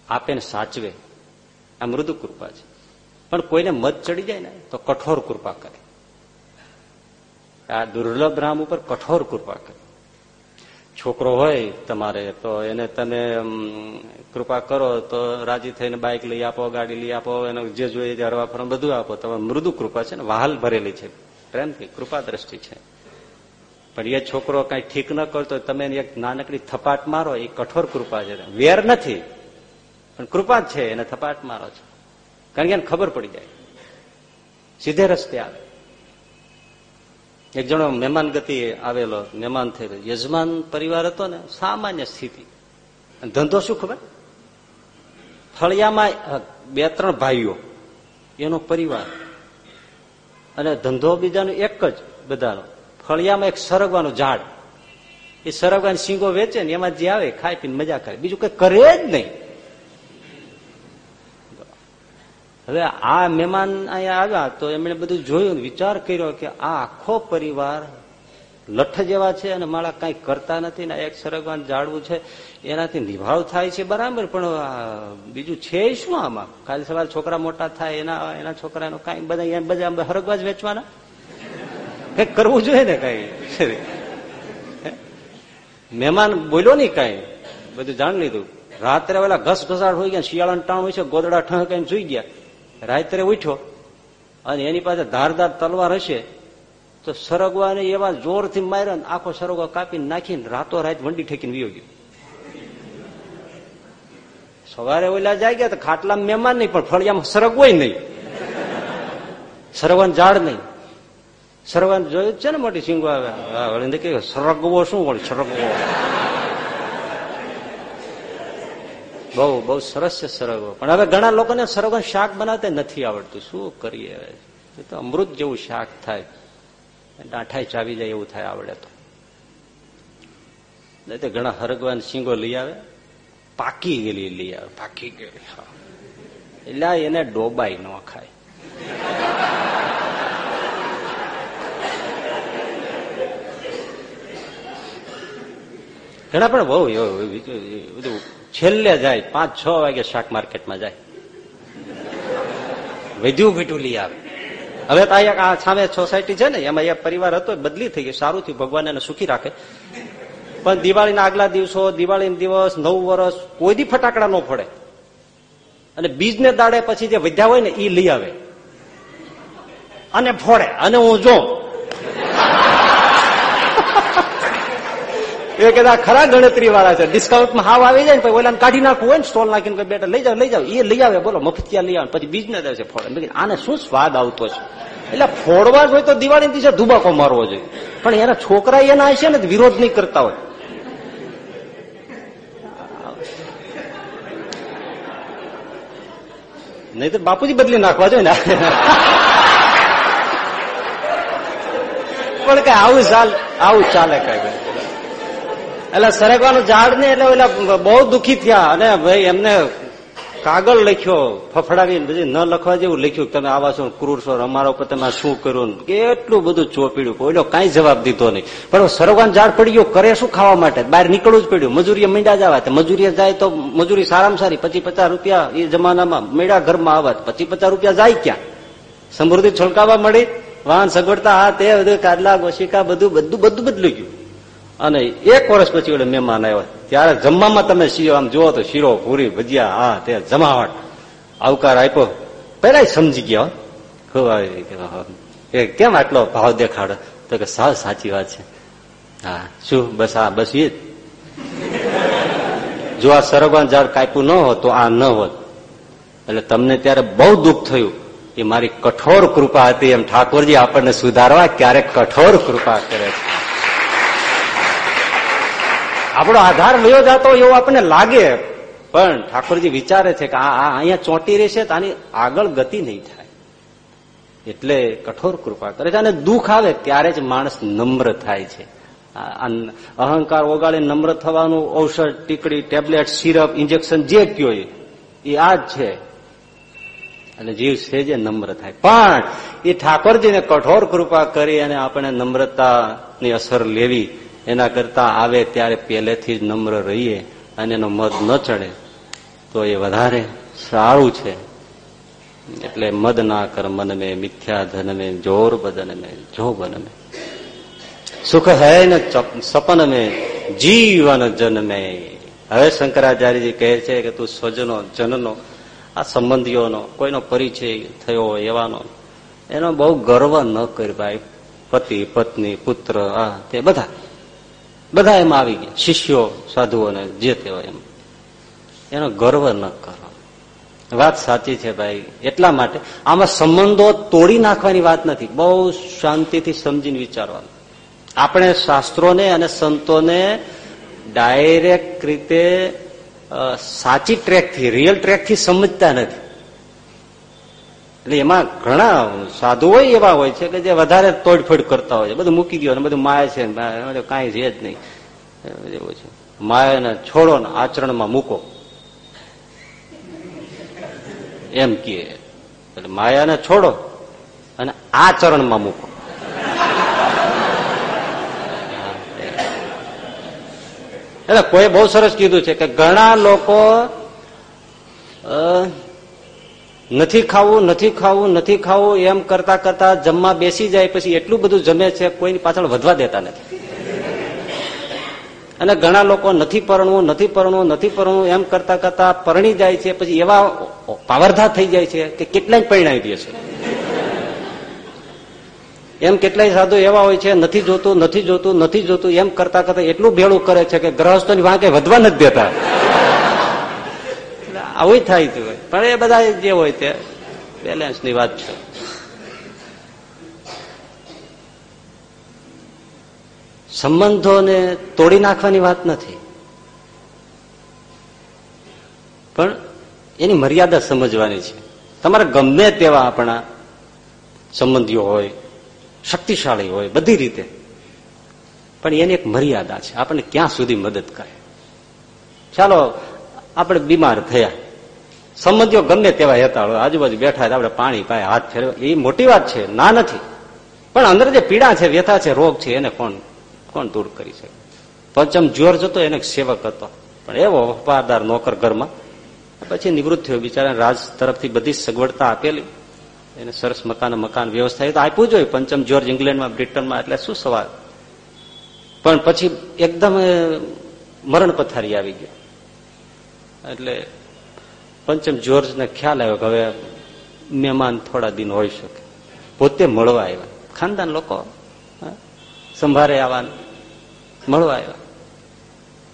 આપે ને સાચવે. આ મૃદુ કૃપા છે. પણ કોઈને મત ચડી જાય ને, તો કઠોર કૃપા કરે. આ દુર્લભ રામ ઉપર કઠોર કૃપા કરે. છોકરો હોય તમારે, તો એને તમે કૃપા કરો, તો રાજી થઈને બાઇક લઈ આપો, ગાડી લઈ આપો, એને જે જોઈએ જે હરવા ફરવા બધું આપો. તમે મૃદુ કૃપા છે ને, વહાલ ભરેલી છે. પ્રેમથી કૃપા દ્રષ્ટિ છે. પણ એ છોકરો કઈ ઠીક ન કરતો, તમે એક નાનકડી થપાટ મારો, એ કઠોર કૃપા છે. વેર નથી, પણ કૃપા જ છે, એને થપાટ મારો છો. કારણ કે એને ખબર પડી જાય. સીધે રસ્તે આવે. એક જણો મહેમાન ગતિ આવેલો, મહેમાન થયેલો. યજમાન પરિવાર હતો ને, સામાન્ય સ્થિતિ. ધંધો શું ખબર? ફળિયામાં બે ત્રણ ભાઈઓ, એનો પરિવાર. અને ધંધો બીજાનો એક જ બધાનો. ફળિયામાં એક સરગવાનું ઝાડ. એ સરગવાની સિંગો વેચે ને એમાં જે આવે ખાઈ પીને મજા કરે. બીજું કઈ કરે જ નહીં. હવે આ મહેમાન અહીંયા આવ્યા તો એમણે બધું જોયું, વિચાર કર્યો કે આ આખો પરિવાર લઠ જેવા છે અને મારા કઈ કરતા નથી ને એક સરગવાન જાળવું છે, એનાથી નિભાવ થાય છે બરાબર, પણ બીજું છે શું આમાં? કાલે સવારે છોકરા મોટા થાય, એના એના છોકરાનો કઈ બધા બધા હરગવા જ વેચવાના? કઈ કરવું જોઈએ ને કઈ? મહેમાન બોલ્યો નહીં કઈ? બધું જાણી લીધું. રાત્રે વેલા ઘસ ઘસાટ હોય ગયા, શિયાળાનું ટાણ હોય છે, ગોદડા ઠણ સુઈ ગયા. રાત્રે ઉઠ્યો અને એની પાસે ધારદાર તલવાર હશે, તો સરગવાને એવા જોરથી માર્યો આખો સરગવા કાપી નાખીને રાતો રાત વંડી ઠેકીને વિયો ગયો. સવારે ઓલા જાય ગયા તો ખાટલા મહેમાન નહીં, પણ ફળિયામાં સરગવો નહીં. સરગવાન ઝાડ નહીં. સરગવાન જોયું છે ને મોટી સિંગો આવે. સરગવો શું વળી, સરગવો? બહુ બહુ સરસ છે સરગો પણ હવે ઘણા લોકોને સરગો શાક બનાવતા નથી આવડતું. શું કરીએ એ તો અમૃત જેવું શાક થાય. ડાંઠાઈ ચાવી જાય એવું થાય આવડે તો. તો ઘણા હરગવાન સિંગો લઈ આવે. પાકી ગયેલી લઈ આવે. પાકી ગયેલી એટલે એને ડોબાઈ ન ખાય. ઘણા પણ બહુ બધું છેલ્લે જાય, પાંચ છ વાગે શાક માર્કેટમાં જાય. વધ્યું ઘીટું લઈ આવે. હવે તો આ સામે સોસાયટી છે ને, એમાં એક પરિવાર હતો બદલી થઈ ગઈ સારું થયું, ભગવાન એને સુખી રાખે. પણ દિવાળીના આગલા દિવસો દિવાળી દિવસ, નવ વર્ષ, કોઈ દી ફટાકડા ન ફોડે. અને બીજને દાડે પછી જે વધ્યા હોય ને એ લઈ આવે. અને ફોડે, અને હું જો એ કદાચ ખરા ગણતરી વાળા છે. ડિસ્કાઉન્ટમાં હાવ આવી જાય ને પછી ઓલાને કાઢી નાખવું હોય ને સ્ટોલ નાખીને બેટા લઈ જાવ લઈ જાવ એ લઈ આવે, બોલો, મફતિયા લઈ આવે, પછી દિવસે ફોડે. આને શું સ્વાદ આવતો છે? એટલે ફોડવા જ હોય તો દિવાળી દિવસે ધુબાકો મારવો જોઈએ. પણ એના છોકરા એના હશે ને વિરોધ નહીં કરતા હોય. નહીં તો બાપુજી બદલી નાખવા જોઈએ ને. પણ કઈ આવું ચાલ, આવું ચાલે કઈ. એટલે સરગવાનું ઝાડ ને એટલે ઓલા બહુ દુખી થયા. અને ભાઈ એમને કાગળ લખ્યો ફફડાવીને પછી ન લખવા જેવું લખ્યું તમે આવા છો, ક્રૂર છો, અમારા ઉપર તમે શું કર્યું કેટલું બધું ચોપીડ્યું. ઓલો કઈ જવાબ દીધો નહીં. પણ સરગવાન ઝાડ પડી ગયો, કરે શું ખાવા માટે? બહાર નીકળવું જ પડ્યું. મજૂરીએ મીંડા જવા મજૂરીએ જાય તો મજૂરી સારામાં સારી. પચી પચાસ રૂપિયા એ જમાનામાં મીડા ઘરમાં આવત પચી પચાસ રૂપિયા જાય ક્યાં? સમૃદ્ધિ છોલકાવા મળી. વાહન સગવડતા હા તે બધું કાદલા ગોશિકા બધું બધું બધું બદલી ગયું. અને એક વર્ષ પછી ઓલે મહેમાન આવ્યો. ત્યારે જમવામાં તમે શીરો, આમ જુઓ તો શીરો, પૂરી, ભજીયા, હા, તે જમાવટ. આવકાર આપ્યો. પેલા સમજી ગયા કે કેમ આટલો ભાવ દેખાડો? તો કે સાવ સાચી વાત છે. હા, શું? બસ હા બસ એ જ. જો આ સરગવાન ઝાડ કાપ્યું ન હોત તો આ ન હોત. એટલે તમને ત્યારે બહુ દુઃખ થયું એ મારી કઠોર કૃપા હતી એમ ઠાકોરજી આપણને સુધારવા ક્યારેક કઠોર કૃપા કરે છે. આપણો આધાર વયો જતો એવું આપણને લાગે. પણ ઠાકોરજી વિચારે છે કે આ અહીંયા ચોંટી રહેશે તો આની આગળ ગતિ નહીં થાય. એટલે કઠોર કૃપા કરે છે અને દુઃખ આવે ત્યારે જ માણસ નમ્ર થાય છે. અહંકાર ઓગાળે નમ્ર થવાનું ઔષધ, ટીકડી, ટેબ્લેટ, સિરપ, ઇન્જેક્શન જે કયો એ આ જ છે. અને જીવ છે જે નમ્ર થાય. પણ એ ઠાકોરજીને કઠોર કૃપા કરી અને આપણે નમ્રતાની અસર લેવી એના કરતા આવે ત્યારે પહેલેથી જ નમ્ર રહીએ અને એનો મદ ન ચડે, તો એ વધારે સારું છે. એટલે મદ ના કર મન મે, મિથ્યા ધન મે, જોર બદન મે, જો બન મે. સુખ હૈ ને સપન મે, જીવન જન મે. હવે શંકરાચાર્યજી કહે છે કે તું સ્વજનો, જનનો, આ સંબંધીઓનો, કોઈનો પરિચય થયો એવાનો, એનો બહુ ગર્વ ન કર ભાઈ. પતિ, પત્ની, પુત્ર, આ, તે બધા. બધા એમાં આવી ગયા. શિષ્યો, સાધુઓને જે તે એમ. એનો ગર્વ ન કરો. વાત સાચી છે ભાઈ. એટલા માટે આમાં સંબંધો તોડી નાખવાની વાત નથી. બહુ શાંતિથી સમજીને વિચારવાનું. આપણે શાસ્ત્રોને અને સંતોને ડાયરેક્ટ રીતે સાચી ટ્રેકથી રિયલ ટ્રેકથી સમજતા નથી. એટલે એમાં ઘણા સાધુ હોય એવા હોય છે કે જે વધારે તોડફોડ કરતા હોય છે. બધું મૂકી દો ને બધું માયા છે કાંઈ છે જ નહીં. એવું છે. માયાને છોડો ને આચરણમાં મૂકો. એમ કે એટલે માયાને છોડો અને આચરણમાં મૂકો. એટલે કોઈ બહુ સરસ કીધું છે કે ઘણા લોકો નથી ખાવું નથી ખાવું નથી ખાવું, એમ કરતા કરતા જમવા બેસી જાય, પછી એટલું બધું જમે છે, કોઈની પાછળ વધવા દેતા નથી. અને ઘણા લોકો નથી પરણવું નથી પરણવું નથી પરણવું, એમ કરતા કરતા પરણી જાય છે, પછી એવા પાવરધા થઈ જાય છે કે કેટલાય પરિણામ દે છે. એમ કેટલાય સાધુ એવા હોય છે, નથી જોતું નથી જોતું નથી જોતું, એમ કરતા કરતા એટલું ભેળું કરે છે કે ગ્રહસ્થોની વાંકે વધવા નથી દેતા. આવું થાય છે. પણ એ બધા જે હોય તે બેલેન્સની વાત છે. સંબંધોને તોડી નાખવાની વાત નથી. પણ એની મર્યાદા સમજવાની છે. તમારે ગમે તેવા આપણા સંબંધીઓ હોય, શક્તિશાળી હોય, બધી રીતે. પણ એની એક મર્યાદા છે. આપણને ક્યાં સુધી મદદ કરે? ચાલો, આપણે બીમાર થયા. સંબંધીઓ ગમે તેવા હેતા આજુબાજુ બેઠા આપણે પાણી પાય હાથ ફેરવે. એ મોટી વાત છે, ના નથી. પણ અંદર જે પીડા છે, વ્યથા છે, રોગ છે, એને કોણ કોણ દૂર કરી શકે? પંચમ જોર જતો, એને સેવક હતો. પણ એવો વફાદાર નોકર ઘરમાં. પછી નિવૃત્ત થયો બિચારા રાજ તરફથી બધી સગવડતા આપેલી. એને સરસ મકાન મકાન વ્યવસ્થા એ તો આપ્યું જોઈએ પંચમ જ્યોર્જ ઇંગ્લેન્ડમાં, બ્રિટનમાં, એટલે શું સવાલ? પણ પછી એકદમ મરણ પથારી આવી ગયો. એટલે પંચમ જ્યોર્જને ખ્યાલ આવ્યો કે હવે મહેમાન થોડા દિન હોઈ શકે. પોતે મળવા આવ્યા. ખાનદાન લોકો સંભારે આવવા મળવા આવ્યા.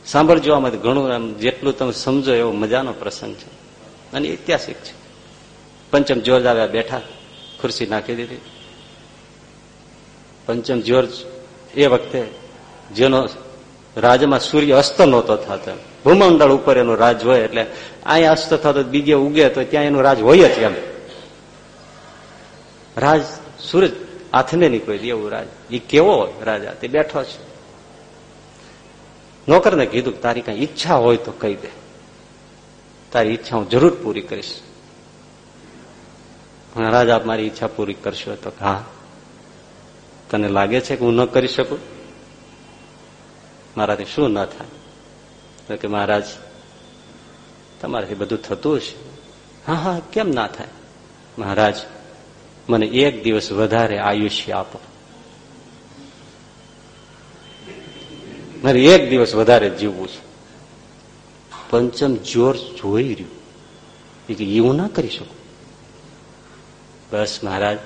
સાંભળજો આમાં ઘણું આમ જેટલું તમે સમજો એવો મજાનો પ્રસંગ છે. અને ઐતિહાસિક છે. પંચમ જ્યોર્જ આવ્યા બેઠા, ખુરશી નાખી દીધી. પંચમ જ્યોર્જ એ વખતે જેનો રાજમાં સૂર્ય અસ્ત નહોતો થતો. ભૂમંડળ ઉપર એનું રાજ હોય એટલે અહીં અસ્ત થતો, બીજે ઉગે તો ત્યાં એનું રાજ હોય જ એમ. રાજ સૂરજ હાથને નીકળી એવું રાજ. એ કેવો રાજા? તે બેઠો છે. નોકરને કીધું તારી કઈ ઈચ્છા હોય તો કહી દે. તારી ઈચ્છા હું જરૂર પૂરી કરીશ. રાજા, મારી ઈચ્છા પૂરી કરશો તો હા. તને લાગે છે કે હું ન કરી શકું? મારાથી શું ના થાય? કે મહારાજ, તમારાથી બધું થતું છે હા હા, કેમ ના થાય? મહારાજ, મને એક દિવસ વધારે આયુષ્ય આપો. મારે એક દિવસ વધારે જીવવું છે. પંચમ જોર જોઈ રહ્યું. એ કે એવું ના કરી શકું. બસ મહારાજ,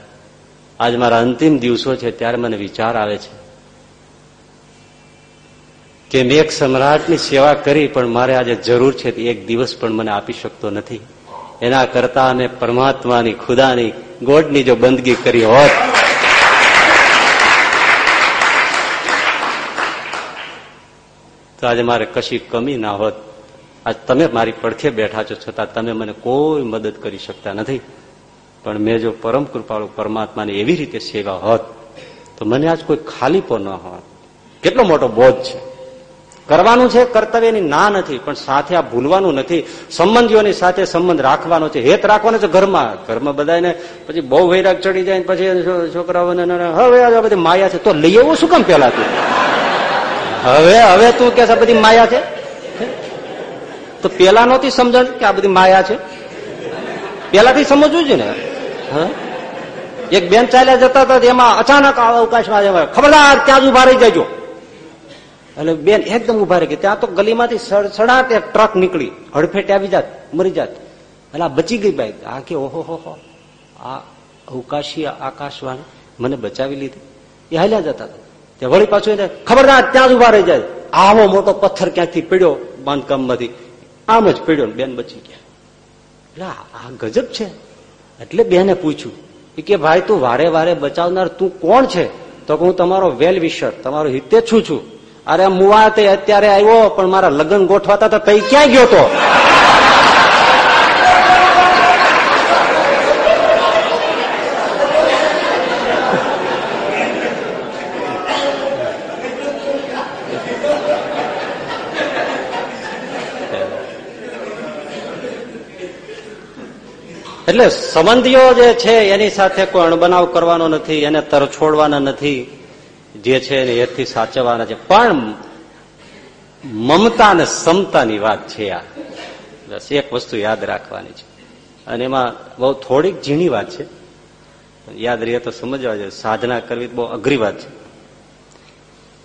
આજ મારા અંતિમ દિવસો છે, ત્યારે મને વિચાર આવે છે. કે મેં એક સમ્રાટની સેવા કરી, પણ મારે આજે જરૂર છે એક દિવસ પણ મને આપી શકતો નથી. એના કરતા અને પરમાત્માની, ખુદાની, ગોડની જો બંદગી કરી હોત, તો આજે મારે કશી કમી ના હોત. આજ તમે મારી પડખે બેઠા છો, છતાં તમે મને કોઈ મદદ કરી શકતા નથી. પણ મેં જો પરમ કૃપાળુ પરમાત્માની એવી રીતે સેવા હોત, તો મને આજ કોઈ ખાલીપો ન હોત. કેટલો મોટો બોધ છે. કરવાનું છે, કર્તવ્યની ના નથી, પણ સાથે આ ભૂલવાનું નથી. સંબંધીઓની સાથે સંબંધ રાખવાનો છે, હેત રાખવાનો છે ઘરમાં. ઘરમાં બધાને પછી બહુ વૈરાગ ચડી જાય પછી છોકરાઓને હવે આ બધી માયા છે, તો લઈ આવું શું કામ પેલા તું? હવે હવે તું કે બધી માયા છે? તો પેલા નહોતી સમજણ કે આ બધી માયા છે? પેલાથી સમજવું છે ને. એક બેન ચાલ્યા જતા હતા એમાં અચાનક અવકાશમાં ખબરદાર, ત્યાં જ ઊભા રહી જજો. એટલે બેન, એકદમ ઊભા રહી ત્યાં તો ગલીમાંથી એક ટ્રક નીકળી. હડફેટે આવી જાત, મરી જાત. એટલે આ બચી ગઈ બાઈક. આ કે ઓહો હો હો. આ અવકાશી આકાશવાણી મને બચાવી લીધી. એ હાલ્યા જતા તે વળી પાછું એને ખબરદાર ત્યાં જ ઊભા રહી જાય. આવો મોટો પથ્થર ક્યાંથી પડ્યો બાંધકામમાંથી? આમ જ પડ્યો બેન બચી ગયા. એટલે આ ગજબ છે. એટલે બેને પૂછ્યું કે, ભાઈ, તું વારે વારે બચાવનાર તું કોણ છે? તો હું તમારો વેલ વિશર તમારો હિતે છું છું. અરે મુવા તે અત્યારે આવ્યો, પણ મારા લગ્ન ગોઠવાતા તો તઈ ક્યાં ગયો તો? એટલે સંબંધીઓ જે છે, એની સાથે કોઈ અણબનાવ કરવાનો નથી, એને તર છોડવાના નથી. જે છે એથી સાચવવાના છે. પણ મમતા અને સમતાની વાત છે આ. બસ એક વસ્તુ યાદ રાખવાની છે. અને એમાં બહુ થોડીક ઝીણી વાત છે. યાદ રહીએ તો સમજવા જોઈએ સાધના કરવી બહુ અઘરી વાત છે.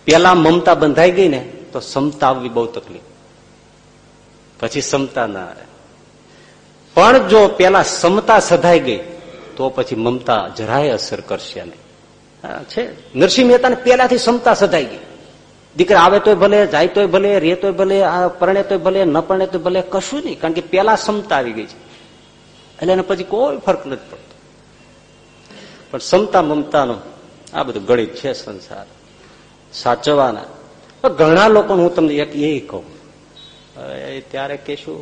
પેલા મમતા બંધાઈ ગઈ ને તો સમતા આવવી બહુ તકલીફ. પછી સમતા ના આવે. પણ જો પેલા સમતા સધાઈ ગઈ, તો પછી મમતા જરાય અસર કરશે નહીં. છે. નરસિંહ મહેતાને પેલાથી સમતા સધાઈ ગઈ. દીકરા આવે તોય ભલે, જાય તોય ભલે, રે તોય ભલે પરણે તોય ભલે, ન પરણે તોય ભલે, કશું નહીં, કારણ કે પેલા સમતા આવી ગઈ છે. એટલે એને પછી કોઈ ફરક નથી પડતો. પણ ક્ષમતા મમતાનો આ બધું ગણિત છે સંસાર. સાચવવાના. ઘણા લોકો હું તમને એક એ કહું. ત્યારે કેશું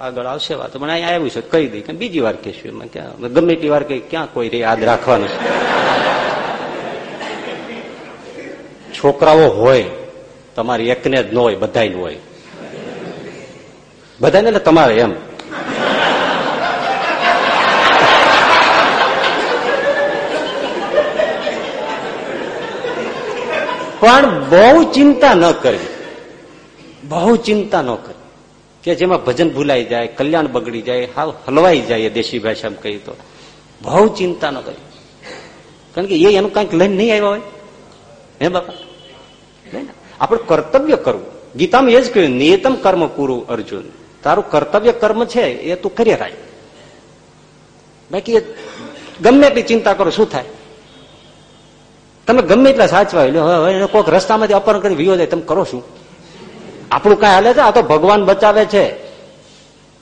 આગળ આવશે વાત. મને અહીંયા આવ્યું છે, કહી દઈ કે બીજી વાર કેશું એમાં ક્યાં, ગમે તે વાર કઈ ક્યાં કોઈ રે યાદ રાખવાનું છે. છોકરાઓ હોય, તમારી એકને જ ન હોય બધાય હોય. બધાને એટલે તમારે એમ. પણ બહુ ચિંતા ન કરવી. બહુ ચિંતા ન કરવી. કે જેમાં ભજન ભૂલાઈ જાય, કલ્યાણ બગડી જાય, હાવ હલવાઈ જાય દેશી ભાષામાં કહી તો. બહુ ચિંતા ન કરવી. કારણ કે એ એનું કંઈક લઈને નહીં આવ્યા હોય. હે બાપા? આપણે કર્તવ્ય કરવું. ગીતામાં એ જ કહ્યું, નિયતમ કર્મ પૂરું, અર્જુન. તારું કર્તવ્ય કર્મ છે, એ તું કરી રાય બાકી ગમે એટલી ચિંતા કરો, શું થાય? તમે ગમે એટલા સાચવા હવે કોઈક રસ્તામાંથી અપહરણ કરી વિયો જાય, તમે કરો શું? આપણું કઈ હાલે છે? આ તો ભગવાન બચાવે છે.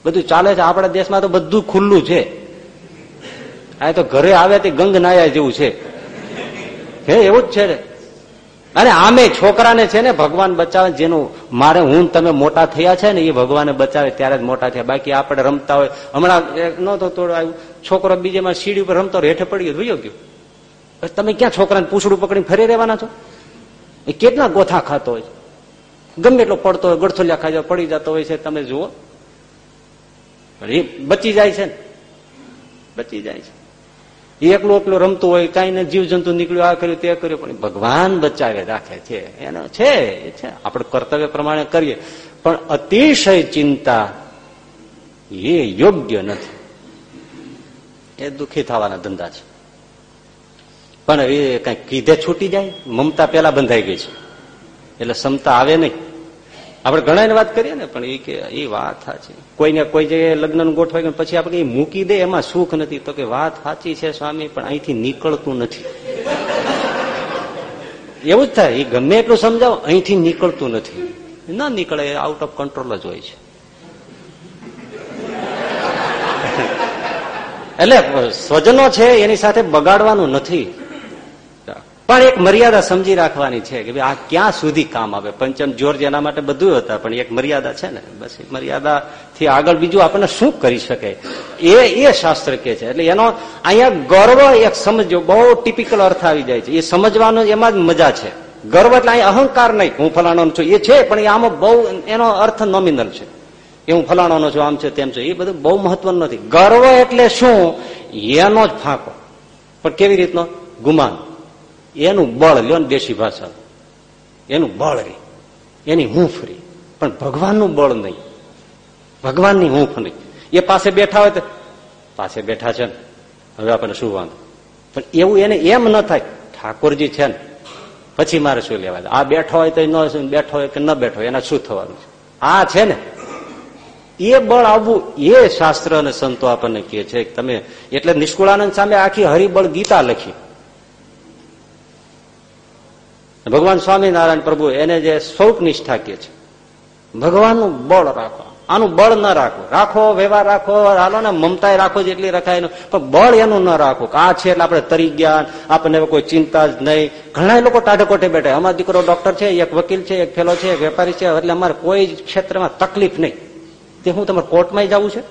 બધું ચાલે છે. આપણા દેશમાં તો બધું ખુલ્લું છે. આ તો ઘરે આવે તે ગંગ નાયા જેવું છે. હે, એવું જ છે અને આમે છોકરાને છે ને ભગવાન બચાવે, જેનું મારે હું તમે મોટા થયા છે ને એ ભગવાને બચાવે, ત્યારે જ મોટા થયા. બાકી આપણે રમતા હોય. હમણાં નતો તોડ આવ્યું. છોકરો બીજેમાં સીડી ઉપર રમતો હેઠે પડી ગયો. ગયો? તમે ક્યાં છોકરાને પૂછડું પકડીને ફરી રહેવાના છો? એ કેટલા ગોથા ખાતો હોય ગમે એટલો પડતો હોય, ગળથોલિયા ખાઈ પડી જતો હોય છે. તમે જુઓ. એ બચી જાય છે ને. બચી જાય છે. એકલું એકલું રમતું હોય, કઈ ને જીવ જંતુ નીકળ્યું, આ કર્યું, તે કર્યું, પણ ભગવાન બચાવે રાખે છે. એનો છે છે. આપણે કર્તવ્ય પ્રમાણે કરીએ. પણ અતિશય ચિંતા એ યોગ્ય નથી. એ દુઃખી થવાના ધંધા છે. પણ એ કઈ કીધે છૂટી જાય? મમતા પેલા બંધાઈ ગઈ છે. એટલે ક્ષમતા આવે નહીં. આપણે ઘણા વાત કરીએ ને, પણ એ કે, એ વાત સાચી. કોઈને કોઈ જગ્યાએ લગ્ન ગોઠવાય પછી આપણે મૂકી દે, એમાં સુખ નથી. તો કે, વાત સાચી છે સ્વામી, પણ અહીંથી નીકળતું નથી. એવું જ થાય. એ ગમે એટલું સમજાવો, અહીંથી નીકળતું નથી. ના નીકળે આઉટ ઓફ કંટ્રોલ જ હોય છે. એટલે સ્વજનો છે, એની સાથે બગાડવાનું નથી. પણ એક મર્યાદા સમજી રાખવાની છે કે આ ક્યાં સુધી કામ આવે? પંચમ જોર્જ એના માટે બધું હતા, પણ એક મર્યાદા છે ને. બસ મર્યાદા થી આગળ બીજું આપણને શું કરી શકે? એ એ શાસ્ત્ર કે છે. એટલે એનો અહીંયા ગર્વ એક સમજો, બહુ ટિપિકલ અર્થ આવી જાય છે. એ સમજવાનો એમાં જ મજા છે. ગર્વ એટલે અહીં અહંકાર નહીં, હું ફલાણો છું. એ છે, પણ એ આમાં બહુ, એનો અર્થ નોમિનલ છે. કે હું ફલાણોનો છું, આમ છે, તેમ છે. એ બધું બહુ મહત્વનું નથી. ગર્વ એટલે શું? એનો જ ફાંકો. પણ કેવી રીતનો? ગુમાન. એનું બળ લ્યો ને દેશી ભાષા. એનું બળ રે. એની હૂંફ રે. પણ ભગવાનનું બળ નહીં. ભગવાનની હૂંફ નહીં. એ પાસે બેઠા હોય તો પાસે બેઠા છે ને. હવે આપણને શું વાંધો? પણ એવું એને એમ ન થાય. ઠાકોરજી છે ને. પછી મારે શું લેવા આ બેઠો હોય તો ન બેઠો હોય કે ન બેઠો હોય? એના શું થવાનું છે? આ છે ને. એ બળ આવવું એ શાસ્ત્ર અને સંતો આપણને કહે છે તમે એટલે નિષ્કુળાનંદ સામે આખી હરિબળ ગીતા લખી. ભગવાન સ્વામિનારાયણ પ્રભુ એને જે સ્વરૂપ નિષ્ઠા કે છે, ભગવાનનું બળ રાખો. આનું બળ ન રાખો. રાખો, વ્યવહાર રાખો, હાલો ને મમતા રાખો જેટલી રખાય પણ બળ એનું ન રાખો. આ છે એટલે આપણે તરી જ્ઞાન, આપણને કોઈ ચિંતા જ નહીં. ઘણા લોકો ટાઢકોટે બેઠા અમારો દીકરો ડોક્ટર છે, એક વકીલ છે, એક ફેલો છે વેપારી છે. એટલે અમારે કોઈ ક્ષેત્રમાં તકલીફ નહીં. તે હું તમારે કોર્ટમાં જવું છે?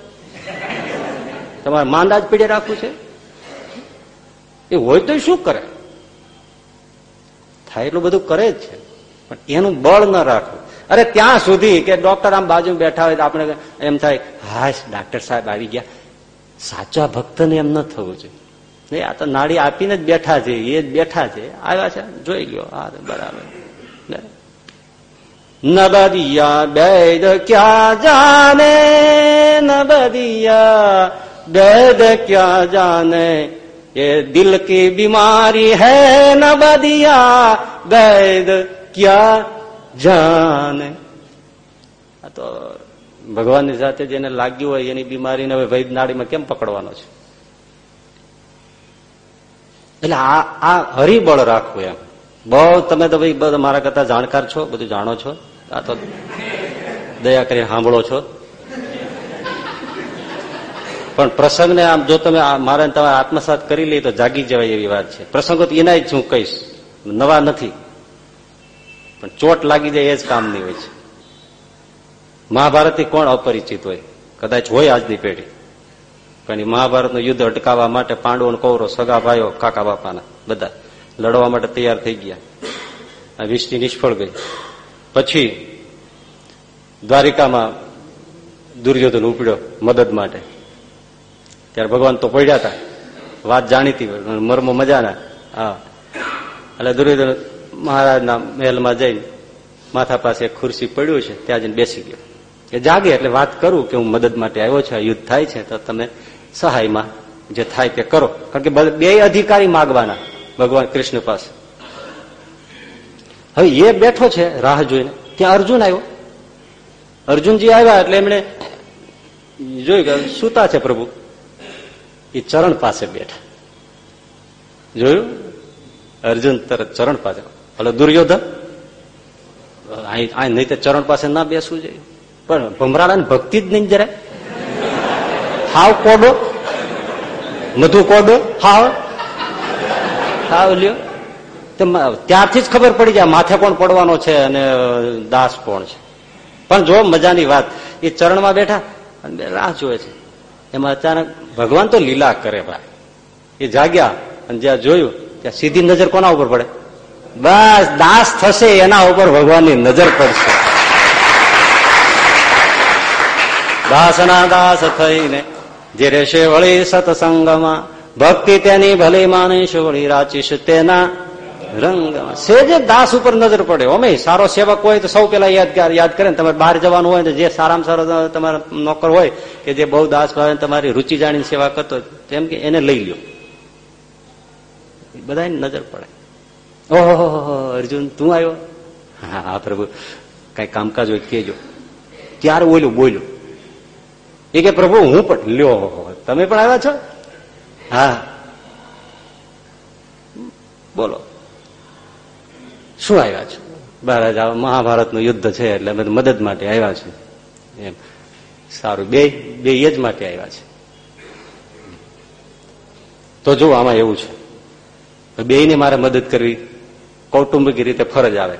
તમારે માંદા જ પીડે રાખવું છે? એ હોય તો શું કરે? થાય, એટલું બધું કરે જ છે. પણ એનું બળ ન રાખવું. અરે ત્યાં સુધી કે ડોક્ટર આમ બાજુ બેઠા હોય તો આપણે એમ થાય, હાશ, ડાક્ટર સાહેબ આવી ગયા. સાચા ભક્તને એમ ન થવું જોઈએ. નહીં આ તો નાડી આપીને જ બેઠા છે, એ જ બેઠા છે. આવ્યા છે, જોઈ ગયો હા બરાબર. નબદિયા બેદ ક્યાં જાને? નબદિયા બેદ ક્યાં જાને? ये दिल की बीमारी है न बदिया वैद क्या જાને આ તો ભગવાનની સાથે જેને લાગ્યું હોય એની બીમારીને હવે વૈદ નાડીમાં કેમ પકડવાનો છે એટલે આ આ હરિબળ રાખવું એમ બહુ તમે તો ભાઈ બધા મારા કરતા જાણકાર છો બધું જાણો છો આ તો દયા કરીને સાંભળો છો પણ પ્રસંગને આમ જો તમે મારે તમે આત્મસાત કરી લે તો જાગી જવાય એવી વાત છે. પ્રસંગો તો એના જ હું કહીશ. નવા નથી. પણ ચોટ લાગી જાય એ જ કામની હોય છે. મહાભારતથી કોણ અપરિચિત હોય? કદાચ હોય આજની પેઢી. પણ મહાભારતનું યુદ્ધ અટકાવવા માટે પાંડવો કૌરો સગા ભાઈઓ, કાકા બાપાના, બધા લડવા માટે તૈયાર થઈ ગયા. વિષ્ણુ નિષ્ફળ ગઈ. પછી દ્વારિકામાં દુર્યોધન ઉપડ્યો મદદ માટે. ત્યારે ભગવાન તો પડ્યા હતા વાત જાણીતી મર્મો મજાના હા. એટલે દુર્યોધન મહારાજના મહેલમાં જઈને માથા પાસે એક ખુરશી પડ્યું છે, ત્યાં જઈને બેસી ગયો. એ જાગે એટલે વાત કરું કે હું મદદ માટે આવ્યો છે યુદ્ધ થાય છે, તો તમે સહાયમાં જે થાય તે કરો. કારણ કે બે અધિકારી માગવાના ભગવાન કૃષ્ણ પાસે. હવે એ બેઠો છે રાહ જોઈને. ત્યાં અર્જુન આવ્યો. અર્જુનજી આવ્યા એટલે એમણે જોયું કે સુતા છે પ્રભુ. એ ચરણ પાસે બેઠા. જોયું? અર્જુન તરત ચરણ પાસે. ભલે દુર્યોધન? નહીં તો ચરણ પાસે ના બેસવું જોઈએ. પણ ભમરાળાની ભક્તિ જ નહીં જરા હાવ કોડો. મધુ કોડો. હાવ. હાવ લ્યો. ત્યારથી જ ખબર પડી જાય માથે કોણ પડવાનો છે અને દાસ કોણ છે. પણ જો મજાની વાત, એ ચરણમાં બેઠા અને રાહ જોવે છે. એમાં અચાનક ભગવાન તો લીલા કરે ભાઈ. એ જાગ્યા અને જ્યાં જોયું, ત્યાં સીધી નજર કોના ઉપર પડે? બસ દાસ થશે એના ઉપર ભગવાનની નજર પડશે. દાસના દાસ થઈને જે રહેશે વળી સત્સંગમાં, ભક્તિ તેની ભલે માનીશ, વળી રાચીશ તેના રંગમાં સેજે દાસ ઉપર નજર પડે. અમે સારો સેવક હોય તો સૌ પેલા યાદગાર યાદ કરે ને તમારે બહાર જવાનું હોય ને જે સારામાં સારો તમારા નોકર હોય કે જે બહુ દાસ ભાવે તમારી રૂચિ જાણીને સેવા કરતો તેમ કે એને લઈ લ્યો. બધા નજર પડે. ઓહો અર્જુન, તું આવ્યો હા હા, પ્રભુ, કઈ કામકાજ હોય કેજો ત્યારે બોલ્યો બોલ્યો. એ કે, પ્રભુ, હું પણ લ્યો તમે પણ આવ્યા છો? હા. બોલો. શું આવ્યા છો? મહારાજ મહાભારતનું યુદ્ધ છે એટલે અમે મદદ માટે આવ્યા છે એમ. સારું, બે બે જ માટે આવ્યા છે. તો જો આમાં એવું છે. બે ને મારે મદદ કરવી. કૌટુંબિક રીતે ફરજ આવે.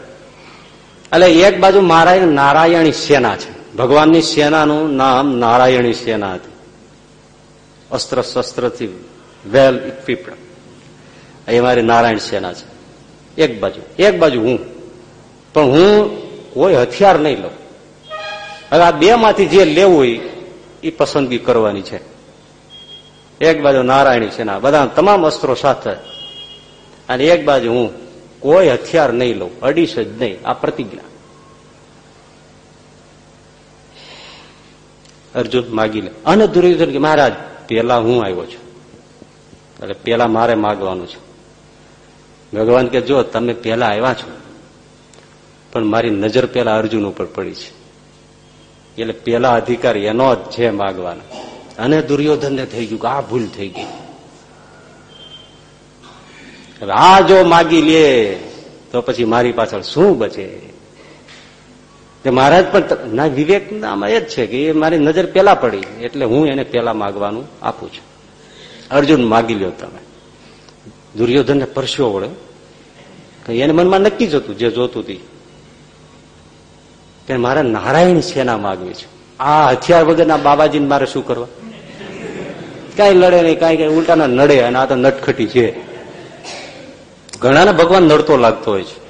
એટલે એક બાજુ મારા નારાયણી સેના છે. ભગવાનની સેનાનું નામ નારાયણી સેના હતી. અસ્ત્ર શસ્ત્રથી વેલ ઇક્વિપ્ડ એ મારી નારાયણ સેના છે. એક બાજુ એક બાજુ હું. પણ હું કોઈ હથિયાર નહીં લઉં. હવે આ બે માંથી જે લેવું એ પસંદગી કરવાની છે. એક બાજુ નારાયણી છે ના બધા તમામ અસ્ત્રો સાથે. અને એક બાજુ હું કોઈ હથિયાર નહીં લઉં, અડીશ જ નહીં. આ પ્રતિજ્ઞા. અર્જુન માગી લે અને દુર્યોધન કે મહારાજ, પેલા હું આવ્યો છું. એટલે પેલા મારે માગવાનું છે. ભગવાન કે, જો તમે પેલા આવ્યા છો, પણ મારી નજર પેલા અર્જુન ઉપર પડી છે. એટલે પેલા અધિકાર એનો જ છે માગવાનો. અને દુર્યોધનને થઈ ગયું કે, આ ભૂલ થઈ ગઈ. આ જો માગી લે, તો પછી મારી પાછળ શું બચે? મહારાજ પણ ના વિવેક એ જ છે કે એ મારી નજર પેલા પડી, એટલે હું એને પેલા માગવાનું આપું છું. અર્જુન, માગી લ્યો તમે. દુર્યોધનને પરસ્યો વળે એને મનમાં નક્કી જ હતું, જે જોતું હતી કે મારે નારાયણ સેના માગવી છે. આ હથિયાર વગરના બાબાજીને મારે શું કરવા? કઈ લડે નહીં, કઈ કઈ ઉલટાના નડે અને આ તો નટખટી છે. ઘણાને ભગવાન નડતો લાગતો હોય છે.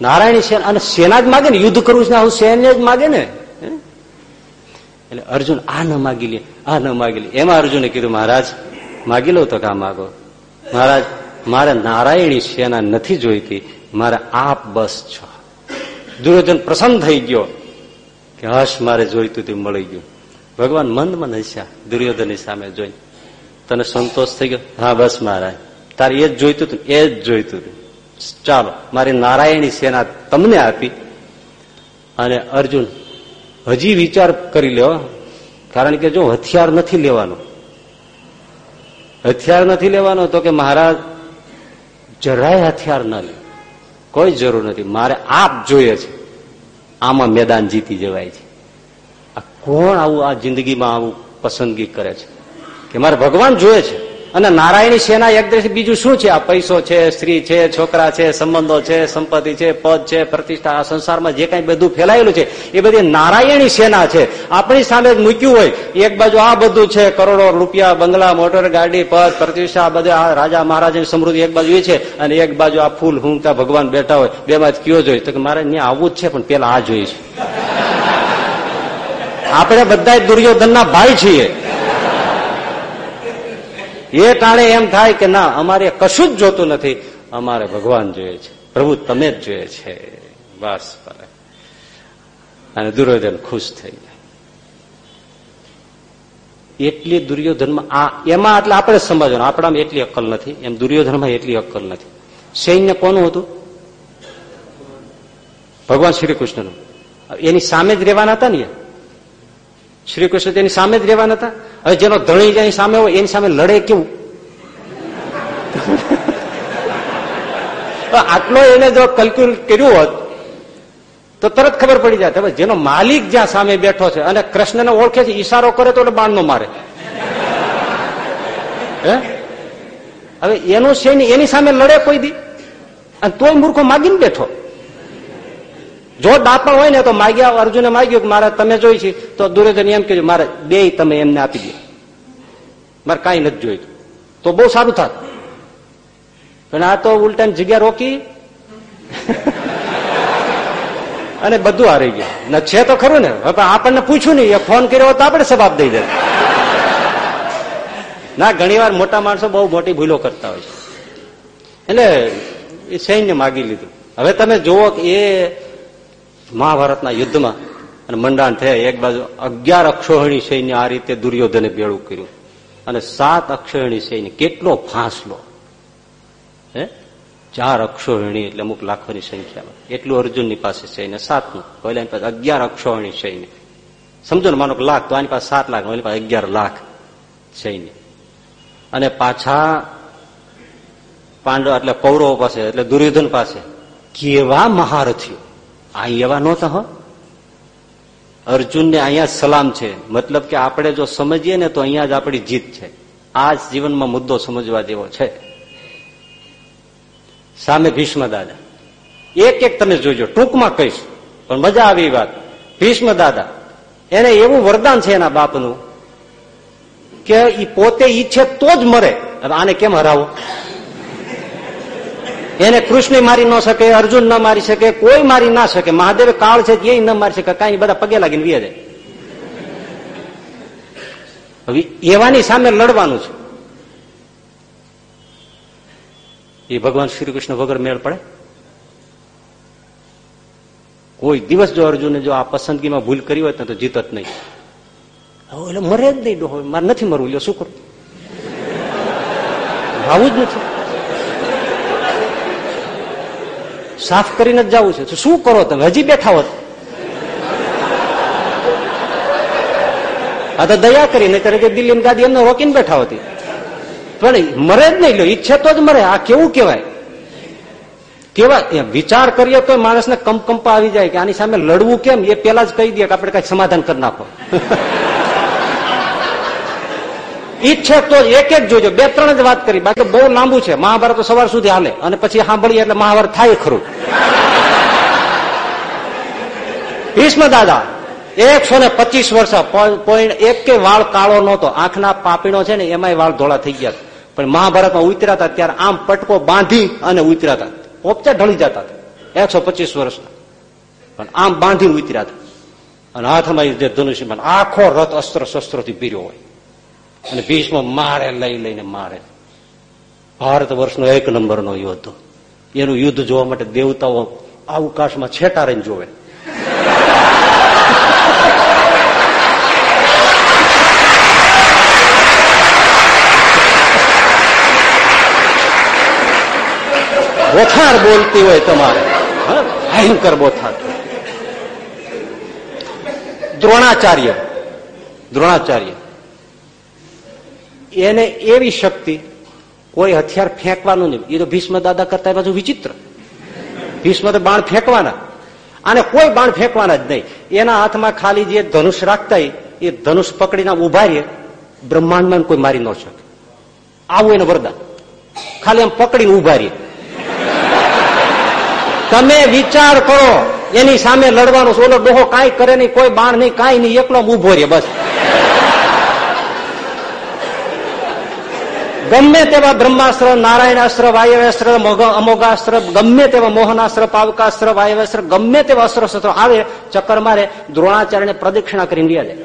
નારાયણ સેના, અને સેના જ માગે ને, યુદ્ધ કરવું છે આવું સેને જ માગે ને. એટલે અર્જુન આ ન માગી લે, આ ન માગી લે. એમાં અર્જુને કીધું, મહારાજ માગી લો તો કા માગો. મહારાજ, મારે નારાયણી સેના નથી જોઈતી. મારે આપ બસ છો. દુર્યોધન પ્રસન્ન થઈ ગયો કે હશ, મારે જોઈતું તે મળી ગયું. ભગવાન મંદ મન હસ્યા દુર્યોધનની સામે જોઈ તને સંતોષ થઈ ગયો? હા, બસ મહારાજ. તારે એ જ જોઈતું હતું એ જ જોઈતું હતું. ચાલો, મારી નારાયણી સેના તમને આપી અને અર્જુન હજી વિચાર કરી લ્યો. કારણ કે જો હથિયાર નથી લેવાનો હથિયાર નથી લેવાનો તો કે મહારાજ, જરાય હથિયાર ન લે. કોઈ જરૂર નથી. મારે આપ જોઈએ છે. આમાં મેદાન જીતી જવાય છે. આ કોણ આવું આ જિંદગીમાં આવું પસંદગી કરે છે? કે મારે ભગવાન જોઈએ છે? અને નારાયણી સેના એક દ્રષ્ટિ બીજું શું છે? આ પૈસો છે, સ્ત્રી છે, છોકરા છે, સંબંધો છે, સંપત્તિ છે, પદ છે, પ્રતિષ્ઠા, આ સંસારમાં જે કઈ બધું ફેલાયેલું છે, એ બધી નારાયણી સેના છે. આપણી સામે મૂક્યું હોય, એક બાજુ આ બધું છે, કરોડો રૂપિયા, બંગલા, મોટર ગાડી, પદ, પ્રતિષ્ઠા, બધા રાજા મહારાજાની સમૃદ્ધિ એક બાજુ એ છે અને એક બાજુ આ ફૂલ હુંકતા ભગવાન બેઠા હોય બે માં કયો જોઈએ? તો કે મારે ત્યાં આવવું જ છે, પણ પેલા આ જોઈએ છે. આપણે બધા દુર્યોધનના ભાઈ છીએ. એ ટાણે એમ થાય કે ના, અમારે કશું જ જોતું નથી. અમારે ભગવાન જોઈએ છે. પ્રભુ તમે જ જોઈએ છે. બસ અને દુર્યોધન ખુશ થઈ જાય. એટલી દુર્યોધનમાં આ, એમાં એટલે આપણે સમજવાનું, આપણામાં એટલી અક્કલ નથી. એમ દુર્યોધનમાં એટલી અક્કલ નથી. સૈન્ય કોનું હતું? ભગવાન શ્રી કૃષ્ણનું. એની સામે જ રહેવાના હતા ને શ્રી કૃષ્ણ તેની સામે જ રહેવાના હતા. હવે જેનો ધણી જાય સામે હોય, એની સામે લડે કેવું? આટલો એને જો કલ્ક્યુલેટ કર્યું હોત, તો તરત ખબર પડી જાય હવે જેનો માલિક જ્યાં સામે બેઠો છે અને કૃષ્ણને ઓળખે છે, ઈશારો કરે તો બાણ નો મારે. હે? હવે એનું છે એની સામે લડે કોઈ દી? અને તોય મૂર્ખો માગીને બેઠો. જો દાપણ હોય ને તો માગ્યા, અર્જુને માગ્યું કે મારે, તમે જોઈ છે. તો દુર્યોધન એમ કહેજો મારે બે તમે એમને આપી દે. મારે કાંઈ નથી જોઈતું. તો બહુ સારું થાત. પણ આ તો ઉલટા જગ્યા રોકી. <laughs> અને બધું હારી ગયું. છે તો ખરું ને. હવે આપણને પૂછ્યું નહીં. ફોન કર્યો તો આપણે જવાબ દઈ દે ના ઘણીવાર મોટા માણસો બહુ મોટી ભૂલો કરતા હોય છે. એટલે એ સૈન્ય માગી લીધું. હવે તમે જુઓ કે એ મહાભારતના યુદ્ધમાં અને મંડાણ થયા, એક બાજુ અગિયાર અક્ષોહિણી સૈન્ય આ રીતે દુર્યોધને ભેળું કર્યું. અને સાત અક્ષોહિણી સૈન્ય, કેટલો ફાંસલો. હે? ચાર અક્ષોહિણી એટલે અમુક લાખોની સંખ્યામાં. એટલું અર્જુનની પાસે સૈન્ય સાતનું પહેલા પાસે અગિયાર અક્ષોહિણી સૈન્ય. સમજો ને, માનો લાખ, તો આની પાસે સાત લાખ, એની પાસે અગિયાર લાખ સૈન્ય. અને પાછા પાંડવ, એટલે કૌરવો પાસે, એટલે દુર્યોધન પાસે કેવા મહારથીઓ. આ એવા નહોતા હો. અર્જુનને અહીંયા સલામ છે. મતલબ કે આપણે જો સમજીએ ને તો અહીંયા જ આપણી જીત છે. આ જ જીવનમાં મુદ્દો સમજવા જેવો છે. સામે ભીષ્મ દાદા. એક એક તમે જોજો. ટૂંકમાં કહીશ. પણ મજા આવી વાત. ભીષ્મ દાદા, એને એવું વરદાન છે એના બાપનું કે એ પોતે ઈચ્છે તો જ મરે. આને કેમ હરાવો? એને કૃષ્ણ મારી ન શકે, અર્જુન ન મારી શકે, કોઈ મારી ના શકે. મહાદેવ કાળ છે એ ન મારી શકે, કઈ બધા પગે લાગીને વ્યા જાય એવાની સામે લડવાનું છે. એ ભગવાન શ્રી કૃષ્ણ વગર મેળ પડે? કોઈ દિવસ જો અર્જુને જો આ પસંદગીમાં ભૂલ કરી હોય તો જીતત નહીં. એટલે મરે જ નહીં ડોહો, મારે નથી મરવું, લ્યો, શું કરું? આવું જ નથી. સાફ કરીને જ જવું છે. શું કરો તમે? હજી બેઠા હોત. આ તો દયા કરી, નહીં કે દિલ્હી ગાદી એમને રોકીને બેઠા હોતી. પણ મરે જ નહીં લો ઈચ્છે તો જ મરે. આ કેવું કેવાય કેવા વિચાર કરીએ તો માણસને કંપકંપા આવી જાય કે આની સામે લડવું કેમ? એ પેલા જ કહી દે કે આપણે કઈ સમાધાન કરી નાખો. ઈચ્છે તો એક એક જોજો. બે, ત્રણ જ વાત કરી. બાકી બહુ લાંબુ છે. મહાભારત સવાર સુધી હાલે. અને પછી સાંભળીએ એટલે મહાભારત થાય ખરું. ભીષ્મ દાદા, એકસો ને પચીસ વર્ષ પોઈન્ટ એક વાળ કાળો નહોતો. આંખના પાપીણો છે ને, એમાંય વાળ ધોળા થઈ ગયા. પણ મહાભારતમાં ઉતર્યા હતા ત્યારે આમ પટકો બાંધી અને ઉતર્યા હતા. પોપચા ઢળી જતા એકસો પચીસ વર્ષના. પણ આમ બાંધી ઉતર્યા હતા. અને હાથમાં જે ધનુષ્યમાન આખો રથ અસ્ત્ર શસ્ત્રોથી પીર્યો હોય. અને ભીષ્મ મારે લઈ લઈને મારે. ભારત વર્ષનો એક નંબરનો યુદ્ધ એનું યુદ્ધ જોવા માટે દેવતાઓ અવકાશમાં છેટા જોવે. બોથાર બોલતી હોય તમારે. ભયંકર બોથાર. દ્રોણાચાર્ય. દ્રોણાચાર્ય. એને એવી શક્તિ કોઈ હથિયાર ફેંકવાનું નહીં. એ તો ભીષ્મ દાદા કરતા બાજુ વિચિત્ર. ભીષ્મ તો બાણ ફેંકવાના. અને કોઈ બાણ ફેંકવાના જ નહીં. એના હાથમાં ખાલી જે ધનુષ રાખતા એ ધનુષ પકડીને ઊભા રહીએ બ્રહ્માંડમાં કોઈ મારી ન શકે. આવું એને વરદાન. ખાલી આમ પકડીને ઊભા રહીએ તમે વિચાર કરો, એની સામે લડવાનો ઓલો ડોહો કાંઈ કરે નહીં, કોઈ બાણ નહીં, કાંઈ નહીં, એકલો ઊભો રે બસ. ગમે તેવા બ્રહ્માસ્ત્ર, નારાયણાસ્ત્ર, વાયવ્યાસ્ત્ર અમોઘાસ્ત્ર ગમે તેવા મોહનાસ્ત્ર, પાવકાસ્ત્ર, વાયવ્યાસ્ત્ર, ગમે તેવા અસ્ત્ર શસ્ત્રો આવે, ચક્કર મારે દ્રોણાચાર્યને પ્રદક્ષિણા કરીને જાય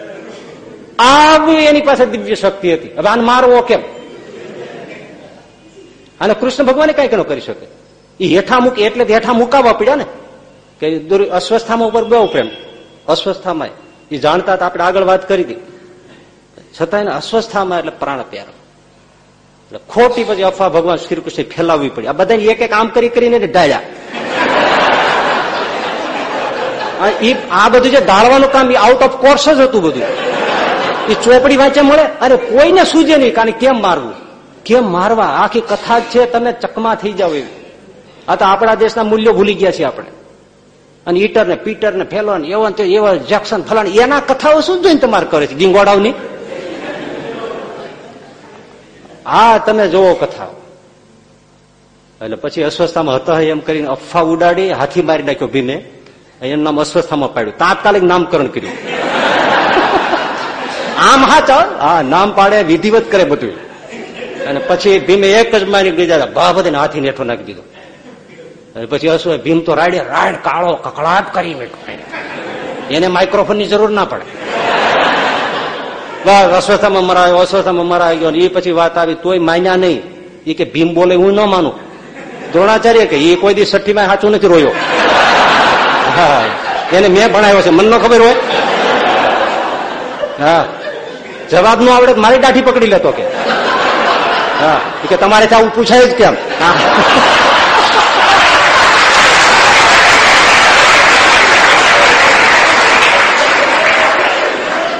આવી એની પાસે દિવ્ય શક્તિ હતી. હવે મારવો કેમ? અને કૃષ્ણ ભગવાને કઈ ન કરી શકે. એ હેઠા મૂકી એટલે હેઠા મુકાવવા પડ્યા ને, કે અસ્વસ્થામાં ઉપર બહુ પ્રેમ. અસ્વસ્થામાં. એ જાણતા આપણે આગળ વાત કરી હતી. છતાં એને અસ્વસ્થામાં એટલે પ્રાણ પ્યારો. એટલે ખોટી પછી અફવા ભગવાન શ્રી કૃષ્ણ ફેલાવવી પડી. આ બધા એક એક આમ કરી કરીને ઢાળ્યા. આ બધું જે ઢાળવાનું કામ આઉટ ઓફ કોર્સ જ હતું બધું. એ ચોપડી વાંચે મળે? અરે કોઈને સૂજે નહીં, કારણ કેમ મારવું? કેમ મારવા? આખી કથા જ છે, તમે ચકમા થઈ જાવ એવી. આ તો આપણા દેશના મૂલ્યો ભૂલી ગયા છીએ આપણે. અને ઈટર ને પીટર ને ફેલોન એવા એવા જેક્સન ફલાણ, એના કથાઓ શું જોઈને તમારે કરે છે? ગીંગોડાવની આ તમે જોવો કથા. એટલે પછી અસ્વસ્થામાં હતા એમ કરીને અફવા ઉડાડી, હાથી મારી નાખ્યો ભીમે. એનું નામ અસ્વસ્થામાં પાડ્યું. તાત્કાલિક નામકરણ કર્યું. આમ હા ચાલ. હા, નામ પાડે, વિધિવત કરે બધું અને પછી ભીમે એક જ મારી ગયા ભા બધીને હાથી નેઠો નાખી દીધો. અને પછી અશ્વ ભીમ તો રાડે રાડ કાળો કકડાટ કરી એને માઇક્રોફોનની જરૂર ના પડે. બસ અસ્વસ્થામાં મરાયો અશ્વથામાં મરાઈ ગયો એ પછી વાત આવી, તોય માન્યા નહીં. એ કે ભીમ બોલે હું ન માનું. દ્રોણાચાર્ય કે એ કોઈ દી સઠ્ઠીમાં સાચું નથી રોયો. હા, એને મેં ભણાવ્યો છે. મન ન ખબર હોય? હા. જવાબ નો આવડે મારી દાઢી પકડી લેતો કે. હા. કે તમારે ત્યાં પૂછાય જ કેમ? હા.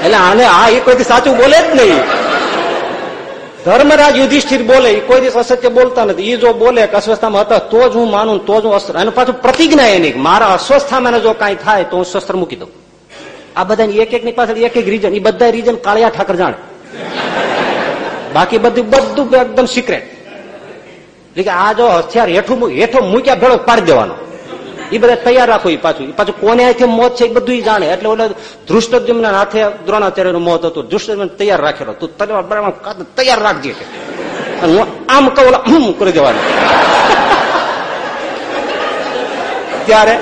એટલે આને આ એ કોઈ સાચું બોલે જ નહીં. ધર્મરાજ યુધિષ્ઠિર બોલે એ કોઈ દિવસ અસત્ય બોલતા નથી. એ જો બોલે કે અસ્વસ્થામાં હતા, તો જ હું માનું તો જ અસ્ત્ર એનું પાછું પ્રતિજ્ઞા એની મારા અસ્વસ્થામાં જો કાંઈ થાય તો હું શસ્ત્ર મૂકી દઉં. આ બધાની એક એક ની પાછળ એક એક રીઝન એ બધા રીઝન કાળિયા ઠાકર જાણે. બાકી બધું બધું એકદમ સિક્રેટ એટલે આ જો હથિયાર હેઠું હેઠો મૂક્યા ભેળો પાડી દેવાનો. એ બધા તૈયાર રાખો એ પાછું. પાછું કોને હાથે મોત છે એ બધું જાણે. એટલે ઓલા ધૃષ્ટજમના હાથે દ્રોણાચાર્યનું મોત હતું. ધૃષ્ટજમ તૈયાર રાખેલો. તું તલવાર બરાબર તૈયાર રાખજે હું આમ કહું હમ કરી દેવાનું. <laughs> ત્યારે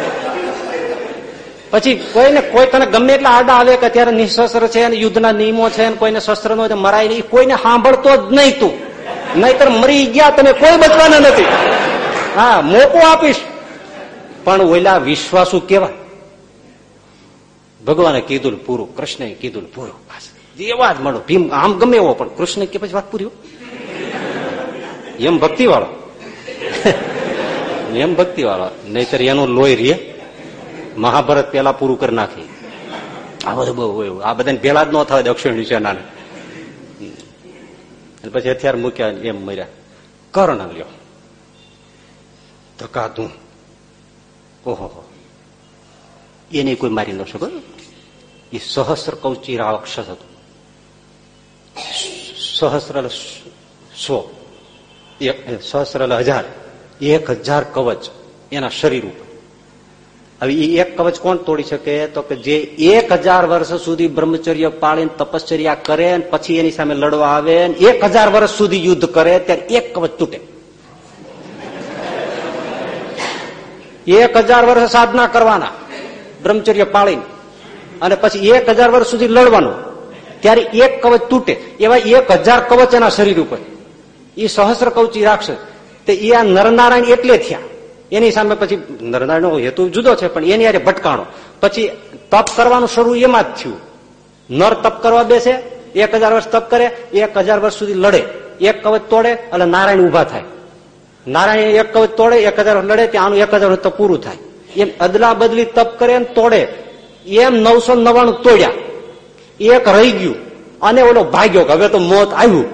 પછી કોઈને કોઈ તને ગમે એટલા આડા આવે કે અત્યારે નિશસ્ત્ર છે યુદ્ધના નિયમો છે કોઈને શસ્ત્ર નો મરાય નહીં. કોઈને સાંભળતો જ નહીં તું. નહીતર મરી ગયા તમે કોઈ બચવાના નથી. હા, મોકો આપીશ. પણ ઓલા વિશ્વાસુ કેવા? ભગવાને કીધું પૂરું, કૃષ્ણએ કીધું પૂરું. એવા જ મળો ભીમ, આમ ગમે એવો, પણ કૃષ્ણ કે પછી વાત પૂરી એમ ભક્તિ વાળો એમ ભક્તિ વાળો નહીતર એનું લોહી રે. મહાભારત પેલા પૂરું કરી નાખી. આ બધું બહુ હોય. આ બધાને પેલા જ ન થાય દક્ષિણ સેનાને પછી હથિયાર મૂક્યા એમ મર્યા. કર્ણ લ્યો. ધકાતું ઓહો એને કોઈ મારી ન શકો એ સહસ્ર કૌચી રાક્ષસ હતું સહસ્ર સો સહસ્ર હજાર એક હજાર કવચ એના શરીર ઉપર હવે એ એક કવચ કોણ તોડી શકે તો કે જે એક હજાર વર્ષ સુધી બ્રહ્મચર્ય પાળીને તપશ્ચર્યા કરે પછી એની સામે લડવા આવે એક હજાર વર્ષ સુધી યુદ્ધ કરે ત્યારે એક કવચ તૂટે એક હજાર વર્ષ સાધના કરવાના, બ્રહ્મચર્ય પાળીને. અને પછી એક હજાર વર્ષ સુધી લડવાનું. ત્યારે એક કવચ તૂટે. એવા એક હજાર કવચ એના શરીર ઉપર. એ સહસ્ર કવચી રાખશે તે એ આ નરનારાયણ એટલે થયા. એની સામે પછી નરનારાયણ હેતુ જુદો છે, પણ એની યારે ભટકાણો. પછી તપ કરવાનું શરૂ એમાં જ થયું. નર તપ કરવા બેસે, એક હજાર વર્ષ તપ કરે, એક હજાર વર્ષ સુધી લડે. એક કવચ તોડે એટલે નારાયણ ઊભા થાય. નારાયણ એક કવચ તોડે, એક હજાર લડે ત્યાં એક હજાર તો પૂરું થાય. એમ અદલા બદલી તપ કરે એમ તોડે. એમ નવસો નવ્વાણું તોડ્યા. એક રહી ગયું. અને ઓલો ભાગ્યો કે હવે તો મોત આવ્યું.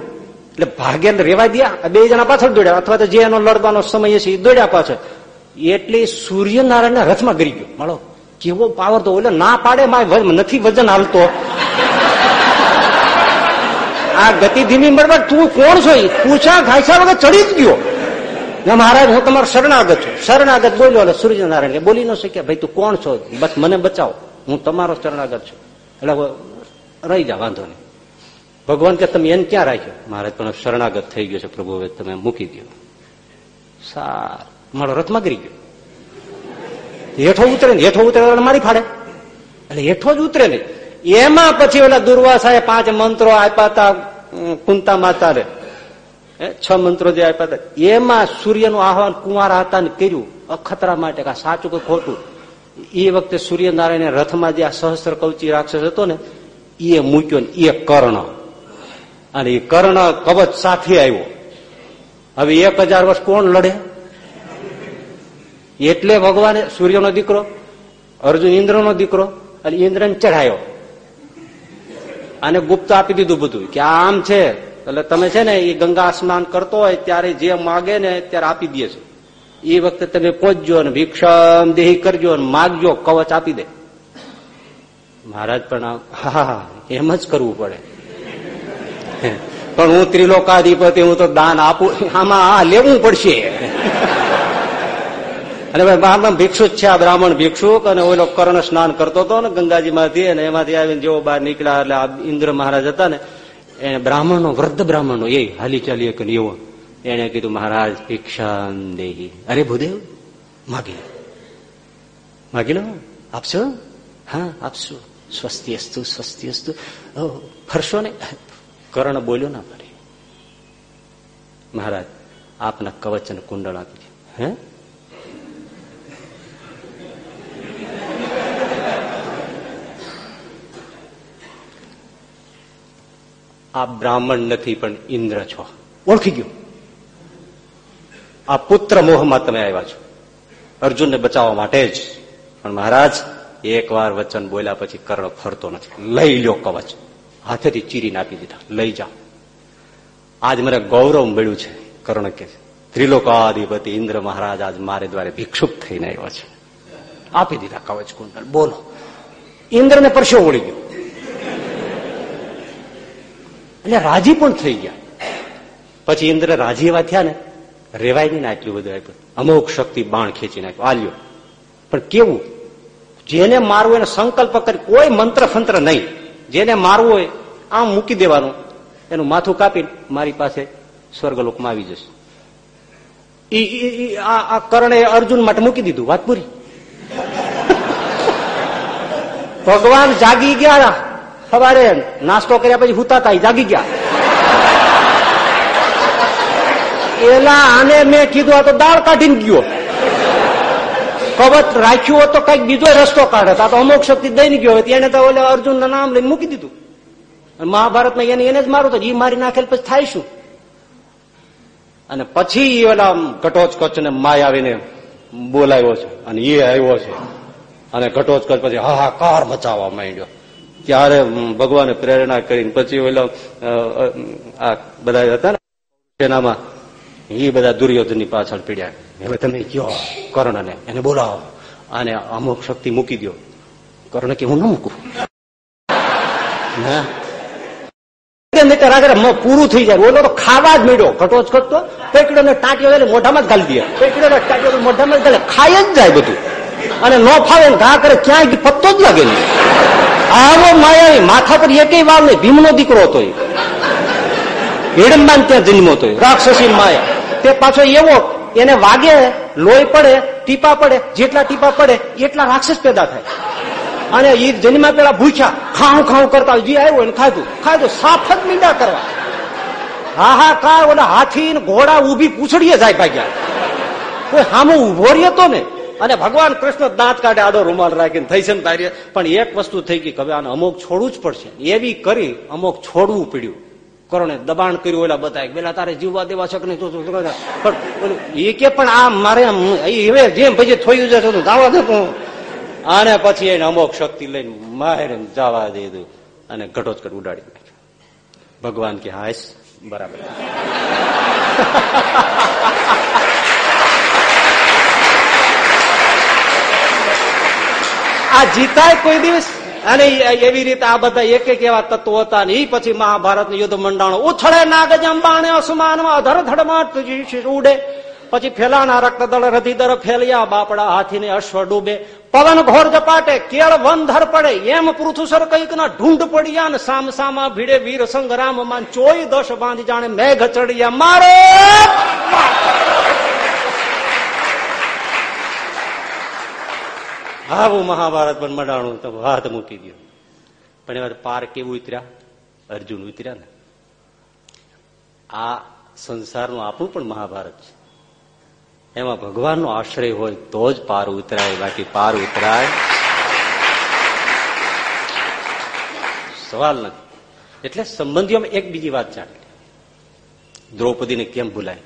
એટલે ભાગ્ય રેવા દયા બે જણા પાછળ દોડ્યા. અથવા તો જે એનો લડવાનો સમય છે એ દોડ્યા પાછળ. એટલે સૂર્યનારાયણ રથમાં ગરી ગયો. મળો, કેવો પાવર તો ઓલે ના પાડે, માય નથી વજન હાલતો. આ ગતિ ધીમી બરાબર તું કોણ છો પૂછા, ઘાયસા વગર ચડી જ ગયો. મહારાજ, હું તમારો શરણાગત છું. શરણાગત બોલ્યો એટલે સૂર્યનારાયણ બોલી ન શક્યા ભાઈ, તું કોણ છો? બસ મને બચાવો. હું તમારો શરણાગત છું. એટલે રહી જા, વાંધો નહીં. ભગવાન કે, તમે એને ક્યાં રાખ્યો? મહારાજ પણ શરણાગત થઈ ગયો છે પ્રભુ. હવે તમે મૂકી દો સાર, મારો રથ ગરી ગયો. હેઠો ઉતરે ને, હેઠો ઉતરે મારી ફાડે. એટલે હેઠો જ ઉતરે નહીં એમાં પછી ઓલા દુર્વાસાએ પાંચ મંત્રો આપ્યા હતા કુંતા માતા છ મંત્રો જે આપ્યા હતા, એમાં સૂર્યનું આહવાન કુંવારા હતા ને કર્યું. અખતરા માટે કા સાચું કે ખોટું? એ વખતે સૂર્યનારાયણ રથમાં જે આ સહસ્ત્ર કવચી રાક્ષસ હતો ને, એ મૂક્યો ને, એ કર્ણ. અને એ કર્ણ કવચ સાથે આવ્યો. હવે એક હજાર વર્ષ કોણ લડે? એટલે ભગવાને સૂર્યનો દીકરો, અર્જુન ઇન્દ્રનો દીકરો, અને ઇન્દ્રને ચઢાયો. અને ગુપ્ત આપી દીધું બધું, કે આમ છે. એટલે તમે છે ને એ ગંગા સ્નાન કરતો હોય ત્યારે જે માગે ને ત્યારે આપી દે છે. એ વખતે તમે પહોંચજો ને ભિક્ષમ દેહી કરજો ને માગજો, કવચ આપી દે. મહારાજ પણ હા એમ જ કરવું પડે. પણ હું ત્રિલોકાધિપતિ, હું તો દાન આપું, આમાં આ લેવું પડશે. અને ભાઈ, આમાં ભિક્ષુ છે, આ બ્રાહ્મણ ભિક્ષુક અને ઓલો કર્ણ સ્નાન કરતો હતો ને ગંગાજીમાંથી અને એમાંથી આવીને જેવો બહાર નીકળ્યા એટલે ઇન્દ્ર મહારાજ હતા ને એને બ્રાહ્મણનો, વૃદ્ધ બ્રાહ્મણનો, એ હાલી ચાલી એક એવો એને કીધું, મહારાજ ભિક્ષા દેહી. અરે, ભૂદેવ, માગી માગી લો? આપશો હા આપશો સ્વસ્તી અસ્તુ સ્વસ્તી અસ્તુ ફરશો ને. કર્ણ બોલ્યો ના ફરી. મહારાજ, આપના કવચન કુંડળ આપી હે? આ બ્રાહ્મણ નથી, પણ ઇન્દ્ર છો. ઓળખી ગયો. આ પુત્ર મોહમાં તમે આવ્યા છો. અર્જુનને બચાવવા માટે જ. પણ મહારાજ એક વાર વચન બોલ્યા પછી કર્ણ ફરતો નથી. લઈ લ્યો કવચ. હાથેથી ચીરીને આપી દીધા. લઈ જાઓ. આજ મને ગૌરવ મળ્યું છે, કર્ણ કે ત્રિલોકાધિપતિ ઇન્દ્ર મહારાજ આજ મારે દ્વારે ભિક્ષુપ થઈને આવ્યો છે. આપી દીધા કવચ કુંડલ બોલો. ઇન્દ્રને પરસો ઓળી ગયો. એટલે રાજી પણ થઈ ગયા. પછી ઇન્દ્ર રાજી એવા થયા ને રેવાય નહીં આટલું બધું આપ્યું. અમુક શક્તિ બાણ ખેંચી નાખ્યું. આલ્યો. પણ કેવું? જેને મારવું એને સંકલ્પ કરી કોઈ મંત્ર ફંત્ર નહીં. જેને મારવું હોય, આમ મૂકી દેવાનું. એનું માથું કાપીને મારી પાસે સ્વર્ગલોકમાં આવી જશે. ઈ આ કરણે અર્જુન માટે મૂકી દીધું. વાત પૂરી? ભગવાન જાગી ગયા. સવારે નાસ્તો કર્યા પછી હુતા હતા જાગી ગયા. એલા આને મેં કીધું, આ તો દાળ કાઢીને ગયો. કવચ રાખ્યું હોત તો કંઈક બીજો રસ્તો કાઢે આ તો અમુક શક્તિ દઈને ગયો. હોય એને તો ઓલે અર્જુન નામ લઈને મૂકી દીધું. મહાભારતમાં એને એને જ મારું તો એ મારી નાખેલ પછી થાય શું? અને પછી એ ઓલા ઘટોચ કચ્છ ને માય આવીને બોલાવ્યો છે. અને એ આવ્યો છે. અને કટોત્કચ પછી હા પછી હાહાકાર મચાવવા માંડ્યો. ત્યારે ભગવાને પ્રેરણા કરીને પછી ઓલા આ બધા હતા સેનામાં એ બધા દુર્યોધનની પાછળ પીડ્યા. હવે તમે કયો કર્ણને? એને બોલાવો. અને અમુક શક્તિ મૂકી દો કર્ણ કે હું ન મૂકું? પૂરું થઈ જાય. ઓલો તો ખાવા જ મળ્યો ઘટોચ ઘટતો. પેકડો ને ટાંટ્યો મોઢામાં જ ગાલી દે. પેકડો ને ટાંટ્યો મોઢામાં જ ગાલે જ જાય બધું. અને ન ફાવે ને ઘા કરે ક્યાંય પત્તો જ લાગે નહીં. આવો માયા માથા પર એકેય વાવ નહીં. ભીમનો દીકરો હતો હિડમ્બાન ત્યાં જન્મો હતો રાક્ષસી માયા. તે પાછો એવો એને વાગે, લોહી પડે, ટીપા પડે, જેટલા ટીપા પડે એટલા રાક્ષસ પેદા થાય. અને એ જન્મા પેલા ભૂખ્યા ખાઉં ખાઉં કરતા જે આવ્યો એને ખાધું. ખાધું, સાફ જ મીંડા કરવા. હા હા કા ઓલા હાથી ઘોડા ઊભી પૂછડીએ જાય ભાગ્યા. કોઈ હામો ઊભો રહ્યો ને? અને ભગવાન કૃષ્ણ દાંત કાઢે, આડો રૂમાલ રાખીને થઈ છે ને તારી. પણ એક વસ્તુ થઈ ગઈ કે આને અમુક છોડવું જ પડશે. એવી કરી અમુક છોડવું પડ્યું. કરોને દબાણ કર્યું ઓલા બધા પેલા તારે જીવવા દેવા છે નહીં? પણ એ કે પણ આ મારે હવે જેમ પછી થોયું છે તો દાવા દે અને પછી એને અમુક શક્તિ લઈને મારે જવા દીધું અને ઘટોચકટ ઉડાડી નાખ્યો. ભગવાન કે હાશ બરાબર. <laughs> આ જીતાય કોઈ દિવસ? અને એવી રીતે આ બધા એક એક એવા તત્વો હતા ને એ પછી મહાભારત યુદ્ધ મંડાણો ઉછળે નાગ જંબાણે અસમાનમાં ઉડે. પછી ફેલાણા રક્ત દળ રધી દર ફેલિયા, બાપડા હાથીને અશ્વ ડૂબે. પવન ઘોર જપાટે કેળ વંધર પડે. એમ પૃથુસર કંઈક ના ઢૂંઢ પડ્યા ને સામ સામા ભીડે વીર સંગ્રામમાં ચોઈ દશ બાંધી જાણે મેઘ ચડ્યા. મારે આવું મહાભારત પણ મડાણું તો હાથ મૂકી ગયો પણ એમાં પાર કેવું ઉતર્યા? અર્જુન ઉતર્યા ને. આ સંસારનું આપણું પણ મહાભારત છે. એમાં ભગવાનનો આશ્રય હોય તો જ પાર ઉતરાય, બાકી પાર ઉતરાય. સવાલ નથી. એટલે સંબંધીઓમાં એક બીજી વાત જાણી દ્રૌપદીને કેમ ભૂલાય?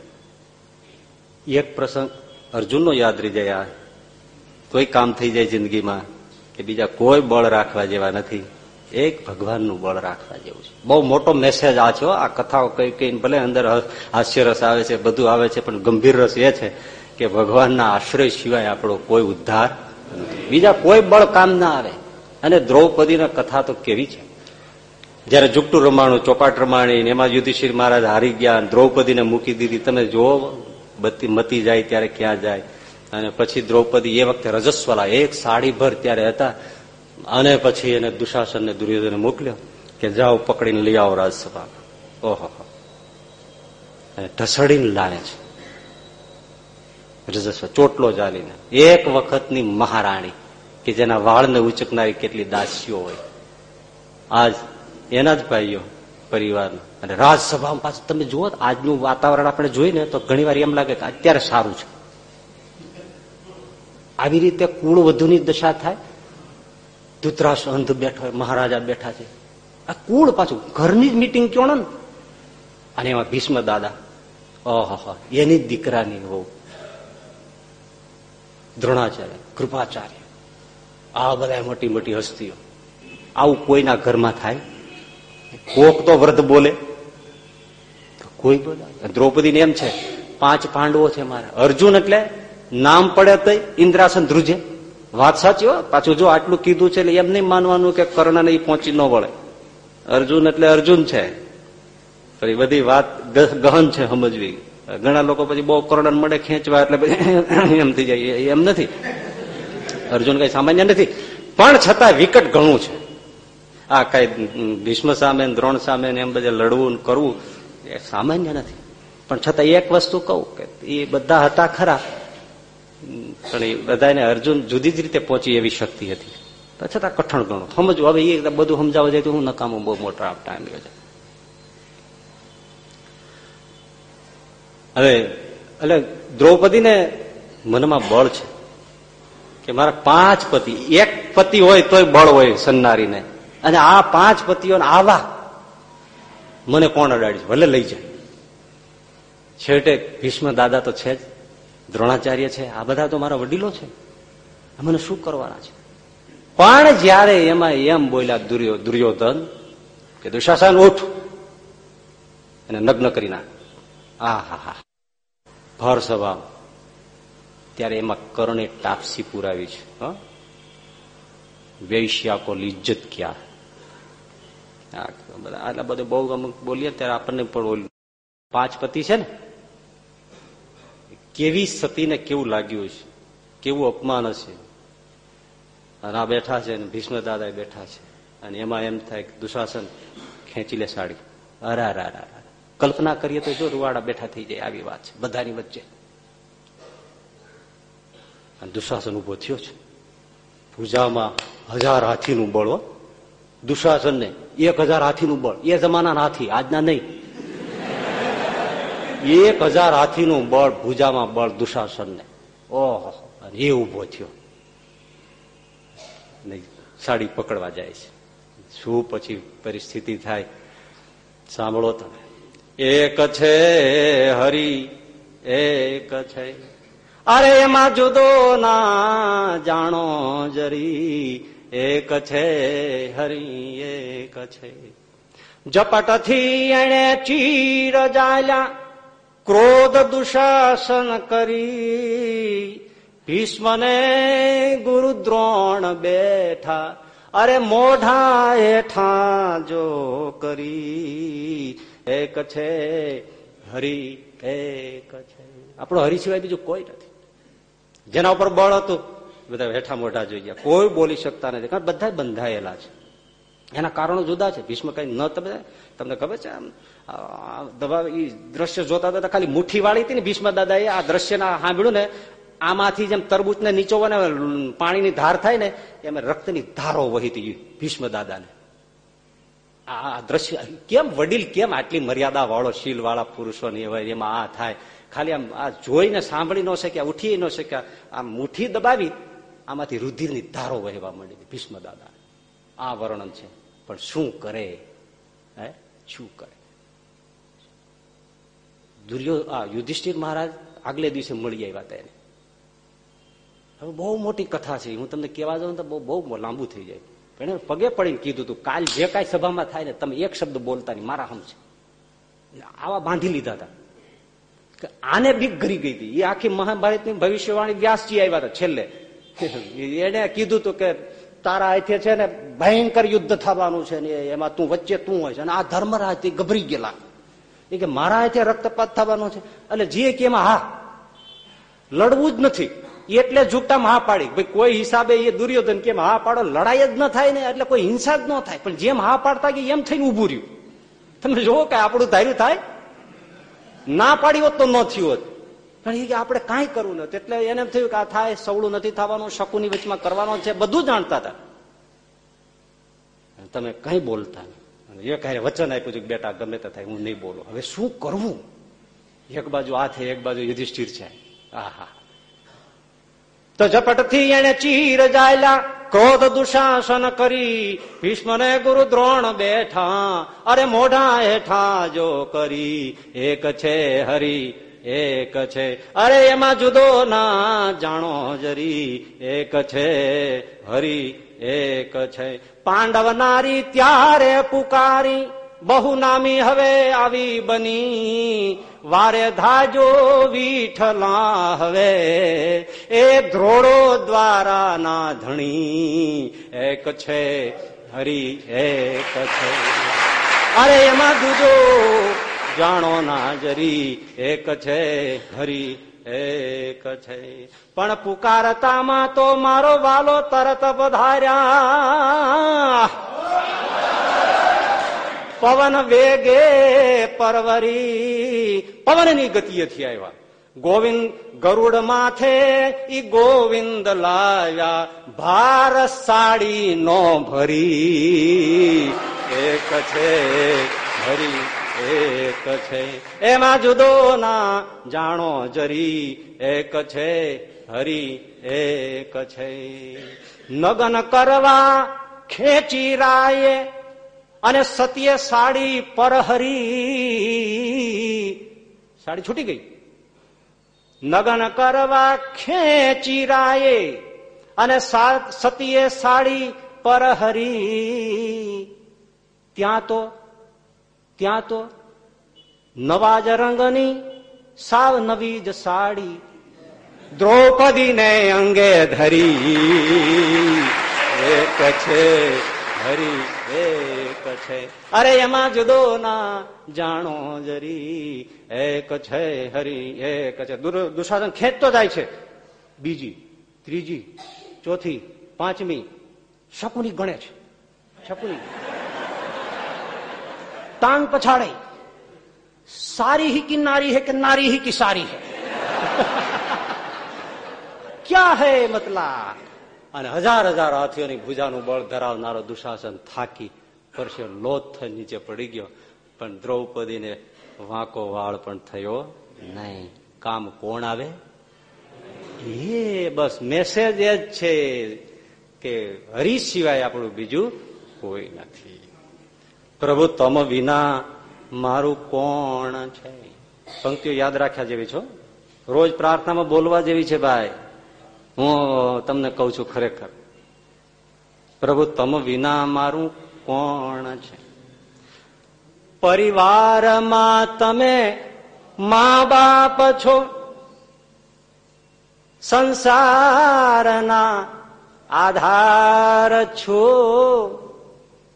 એક પ્રસંગ અર્જુનનો યાદ રહી જાય કોઈ કામ થઈ જાય જિંદગીમાં કે બીજા કોઈ બળ રાખવા જેવા નથી. એક ભગવાનનું બળ રાખવા જેવું છે. બહુ મોટો મેસેજ આ છો. આ કથાઓ કઈ કઈ ભલે અંદર હાસ્ય રસ આવે છે, બધું આવે છે, પણ ગંભીર રસ એ છે કે ભગવાનના આશ્રય સિવાય આપણો કોઈ ઉદ્ધાર બીજા કોઈ બળ કામ ના આવે. અને દ્રૌપદીના કથા તો કેવી છે. જયારે જુગટું રમાણું, ચોપાટ રમાણી એમાં યુધિષ્ઠિર મહારાજ હારી ગયા દ્રૌપદીને મૂકી દીધી. તમે જુઓ બત્તી મતી જાય ત્યારે ક્યાં જાય. અને પછી દ્રૌપદી એ વખતે રજસ્વલા, એક સાડી ભર ત્યારે હતા. અને પછી એને દુશાસનને દુર્યોધને મોકલ્યો કે જાઓ પકડીને લઈ આવો રાજસભા ઓહો અને ઢસડીને લાવે છે. રજસ્વ ચોટલો ચાલીને એક વખતની મહારાણી કે જેના વાળને ઉચકનારી કેટલી દાસીઓ હોય. આજ એના જ ભાઈઓ પરિવારના. અને રાજસભામાં પાછું તમે જુઓ, આજનું વાતાવરણ આપણે જોઈને તો ઘણી એમ લાગે કે અત્યારે સારું છે. આવી રીતે કુળ વધુની દશા થાય? ધૂતરાશ અંધ બેઠો હોય, મહારાજા બેઠા છે. આ કુળ પાછું, ઘરની જ મિટિંગ કયો ને અને એમાં ભીષ્મ દાદા, ઓહો એની જ દીકરાની બહુ દ્રોણાચાર્ય, કૃપાચાર્ય, આ બધા મોટી મોટી હસ્તીઓ. આવું કોઈના ઘરમાં થાય? કોક તો વ્રત બોલે. કોઈ બોલે? દ્રૌપદી એમ છે, પાંચ પાંડવો છે મારા. અર્જુન એટલે નામ પડે તો ઇન્દ્રાસન ધ્રુજે. વાત સાચી હો, પાછું જો આટલું કીધું છે એટલે એમ નહીં માનવાનું કે કર્ણને એ પહોંચી ન વળે. અર્જુન એટલે અર્જુન છે. પછી બધી વાત ગહન છે સમજવી. ઘણા લોકો પછી બહુ કર્ણ મળે, ખેંચવા એટલે એમ થઈ જાય. એમ નથી. અર્જુન કઈ સામાન્ય નથી. પણ છતાં વિકટ ઘણું છે. આ કઈ ભીષ્મ સામે દ્રોણ સામે એમ બધે લડવું કરવું, એ સામાન્ય નથી. પણ છતાં એક વસ્તુ કહું કે એ બધા હતા ખરા. પણ એ બધાને અર્જુન જુદી જ રીતે પહોંચી એવી શક્તિ હતી. છતાં કઠણ ગણો. સમજવું, હવે એ બધું સમજાવવા જાય તો હું નકામું બહુ મોટા ટાઈમ લ્યો છે હવે, એટલે દ્રૌપદીને મનમાં બળ છે કે મારા પાંચ પતિ, એક પતિ હોય તોય બળ હોય સન્નારીને. અને આ પાંચ પતિઓને આવા મને કોણ અડાડી ભલે લઈ જાય. છેવટે ભીષ્મ દાદા તો છે જ. દ્રોણાચાર્ય છે. આ બધા તો મારા વડીલો છે. મને શું કરવાના છે? પણ જયારે એમાં એમ બોલ્યા દુર્યોધન કે દુશાસન ઉઠ અને નગ્ન કરી નાખ. આ હા. હા ભર સ્વભાવ ત્યારે એમાં કરણે ટાપસી પુરાવી છે વૈશ્યા કો લિજ્જત ક્યાં? બધા, આટલા બધું બહુ અમુક બોલીએ ત્યારે આપણને પણ પાંચ પતિ છે ને? કેવી સતીને કેવું લાગ્યું છે કેવું અપમાન હશે? અને આ બેઠા છે ભીષ્મ દાદા બેઠા છે. અને એમાં એમ થાય કે દુશાસન ખેંચી લે સાડી. અરા કલ્પના કરીએ તો જો રૂવાડા બેઠા થઈ જાય, આવી વાત છે, બધાની વચ્ચે. અને દુશાસન ઊભો થયો છે. પૂજામાં હજાર હાથીનું બળ દુશાસનને એક હજાર હાથીનું બળ. એ જમાના હાથી, આજના નહીં. એક હજાર હાથીનું બળ ભૂજામાં બળ દુશાસનને. ઓહો. એ ઊભો થયો. સાડી પકડવા જાય છે. શું પછી પરિસ્થિતિ થાય? સાંભળો તમે. એક છે હરી એક છે. અરે એમાં જુદો ના જાણો જરી. એક છે હરી એક છે. ઝપટથી એણે ચીર જાલ્યા. ક્રોધ દુશાસન કરી ભીષ્મને ગુરુ દ્રોણ બેઠા અરે મોઢા હેઠા જો કરી એક છે હરિ એક છે આપણો હરી સિવાય બીજું કોઈ નથી। જેના ઉપર બળ હતું, બધા હેઠા મોઢા જોઈ ગયા. કોઈ બોલી શકતા નથી, કારણ બધા બંધાયેલા છે. એના કારણો જુદા છે. ભીષ્મ કઈ ન તમે, તમને ખબર છે આમ દબા એ દ્રશ્ય જોતા હતા, ખાલી મુઠ્ઠી વાળી હતી ને ભીષ્મ દાદાએ આ દ્રશ્યના સાંભળ્યું ને, આમાંથી જેમ તરબૂચ ને નીચો ને પાણીની ધાર થાય ને, એમ રક્તની ધારો વહી હતી ભીષ્મ દાદાને. આ દ્રશ્ય, કેમ વડીલ, કેમ આટલી મર્યાદા વાળો શીલ વાળા પુરુષો ને હોય એમાં આ થાય? ખાલી આમ, આ જોઈને સાંભળી ન શક્યા, ઉઠી ન શક્યા આમ મુઠ્ઠી દબાવી, આમાંથી રુધિરની ધારો વહેવા માંડી ભીષ્મ દાદા આ વર્ણન છે. પણ શું કરે? હે? શું કરે? દુર્યો, આ યુધિષ્ઠિર મહારાજ આગલે દિવસે મળી આવ્યા હતા એને. હવે બહુ મોટી કથા છે. હું તમને કહેવા જાઉં તો બહુ બહુ લાંબુ થઈ જાય. એને પગે પડીને કીધું તું કાલ જે કાંઈ સભામાં થાય ને, તમે એક શબ્દ બોલતા નહીં. મારા હમ આવા બાંધી લીધા હતા. કે આને બીક ઘરી ગઈ હતી. એ આખી મહાભારતની ભવિષ્યવાણી વ્યાસજી આવ્યા હતા છેલ્લે. <laughs> એને કીધું હતું કે તારા અહીંથી છે ને ભયંકર યુદ્ધ થવાનું છે ને એમાં તું વચ્ચે તું હોય છે. અને આ ધર્મરાજથી ગભરી ગયેલા. એ કે મારા અહીંથી રક્તપાત થવાનો છે. એટલે જે કે એમાં, હા, લડવું જ નથી. એટલે ઝૂકતા હા પાડી ભાઈ, કોઈ હિસાબે એ દુર્યોધન કેમ હા પાડો લડાઈ જ ન થાય ને, એટલે કોઈ હિંસા જ ન થાય. પણ જેમ હા પાડતા કે એમ થઈને ઉભું રહ્યું. તમે જોવો કે આપણું ધાર્યું થાય. ના પાડી હોત તો ન થયું હોત. પણ એ આપણે કાંઈ કરવું નથી. એટલે એને એમ થયું કે આ થાય, સવળું નથી થવાનું, શકુની વચમાં કરવાનો છે. બધું જાણતા હતા. તમે કઈ બોલતા એક હારે વચન આપ્યું છે બેટા, ગમે તે થાય, હું નહીં બોલું. હવે શું કરવું? એક બાજુ આ છે એક બાજુ યુધિષ્ઠિર છે. આહા. તો ઝપટથી એને ચીર જાયલા, ક્રોધ દુશાસન કરી. ભીષ્મને ગુરુ દ્રોણ બેઠા, અરે મોઢા હેઠા જો કરી. એક છે હરી એક છે. અરે એમાં જુદો ના જાણો જરી, એક છે. હરી એક છે. પાંડવ નારી ત્યારે પુકારી, બહુ નામી હવે આવી બની. વારે ધાજો વિઠલા હવે, એ ધ્રોડો દ્વારા ના ધણી. એક છે, હરી એક છે. અરે એમાં જુદો જાણો ના જરી, એક છે હરી, એક છે. પણ પુકારતામાં તો મારો વાલો તરત વધાર્યા પવન વેગે પરવરી. પવનની ગતિએથી આવ્યા. ગોવિંદ ગરુડ માથે ઈ ગોવિંદ લાવ્યા ભાર સાડી નો ભરી. એક છે હરી એક છે. એમાં જુદો ના જાણો જરી એક છે. હરી એક છે. નગન કરવા ખેંચી રાયે અને સત્ય સાડી પરહરી. સાડી છૂટી ગઈ. નગન કરવા ખેંચી રાયે અને સતીએ સાડી પરહરી. ત્યાં તો ત્યાં તો? નવા જ રંગની સાવ નવી જ સાડી. દ્રૌપદીને અંગે ધરી. એક છે હરી એક છે. અરે એમાં જુદો ના જાણો જરી. એક છે હરી એક છે. દુશાસન ખેંચતો જાય છે. બીજી, ત્રીજી, ચોથી, પાંચમી, શકુની ગણે છે. શકુની. टांग पछाड़े सारी ही की नारी है कि नारी ही की सारी है क्या है મતલા અને હજાર હજાર હાથીઓની ભુજાનું બળ ધરાવનારો દુશાસન થાકી પરસે લોથ થઈ નીચે પડી ગયો પણ દ્રૌપદીને વાંકો વાળ પણ થયો નહીં કામ કોણ આવે એ બસ મેસેજ એ જ છે કે હરી સિવાય આપણું બીજું કોઈ નથી પ્રભુ, તમ વિના મારું કોણ છે? પંક્તિઓ યાદ રાખ્યા જેવી છો? રોજ પ્રાર્થનામાં બોલવા જેવી છે ભાઈ. હું તમને કઉ છું ખરેખર. પ્રભુ, તમ વિના મારું કોણ છે? પરિવારમાં તમે મા બાપ છો. સંસારના આધાર છો.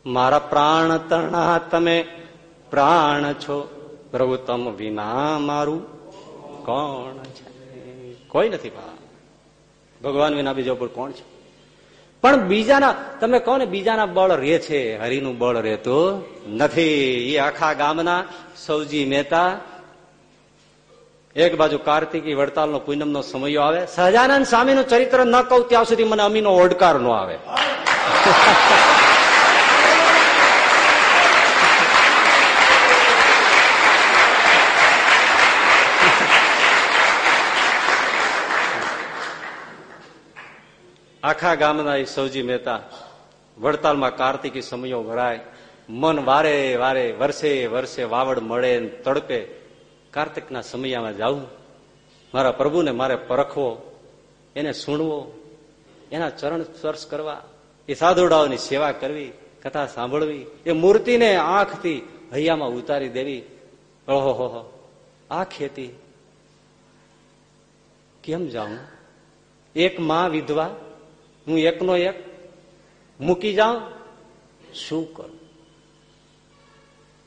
મારા પ્રાણ તણા તમે પ્રાણ છો. પ્રભુ તમ વિના મારું કોણ છે? કોઈ નથી ભગવાન વિના બીજો પર કોણ છે? પણ બીજાના, તમે કહો ને બીજાના બળ રે છે? હરિનું બળ રહેતું નથી. એ આખા ગામના સૌજી મહેતા, એક બાજુ કાર્તિકી વડતાલનો પૂનમનો સમયો આવે. સહજાનંદ સ્વામીનું ચરિત્ર ન કહું, ત્યાં સુધી મને અમીનો ઓડકાર નો આવે. આખા ગામના એ સૌજી મહેતા વડતાલમાં કાર્તિકી સમયો ભરાય મન વારે વારે, વર્ષે વર્ષે વાવડ મળે તડપે કાર્તિકના સમયામાં જાઉં. મારા પ્રભુને મારે પરખવો, એને સુણવો, એના ચરણ સ્પર્શ કરવા, એ સાધુડાઓની સેવા કરવી, કથા સાંભળવી, એ મૂર્તિને આંખથી હૈયામાં ઉતારી દેવી. ઓહો આ ખેતી. કેમ જાઉં? એક માં વિધવા હું એકનો એક. મૂકી જાઉં, શું કરું?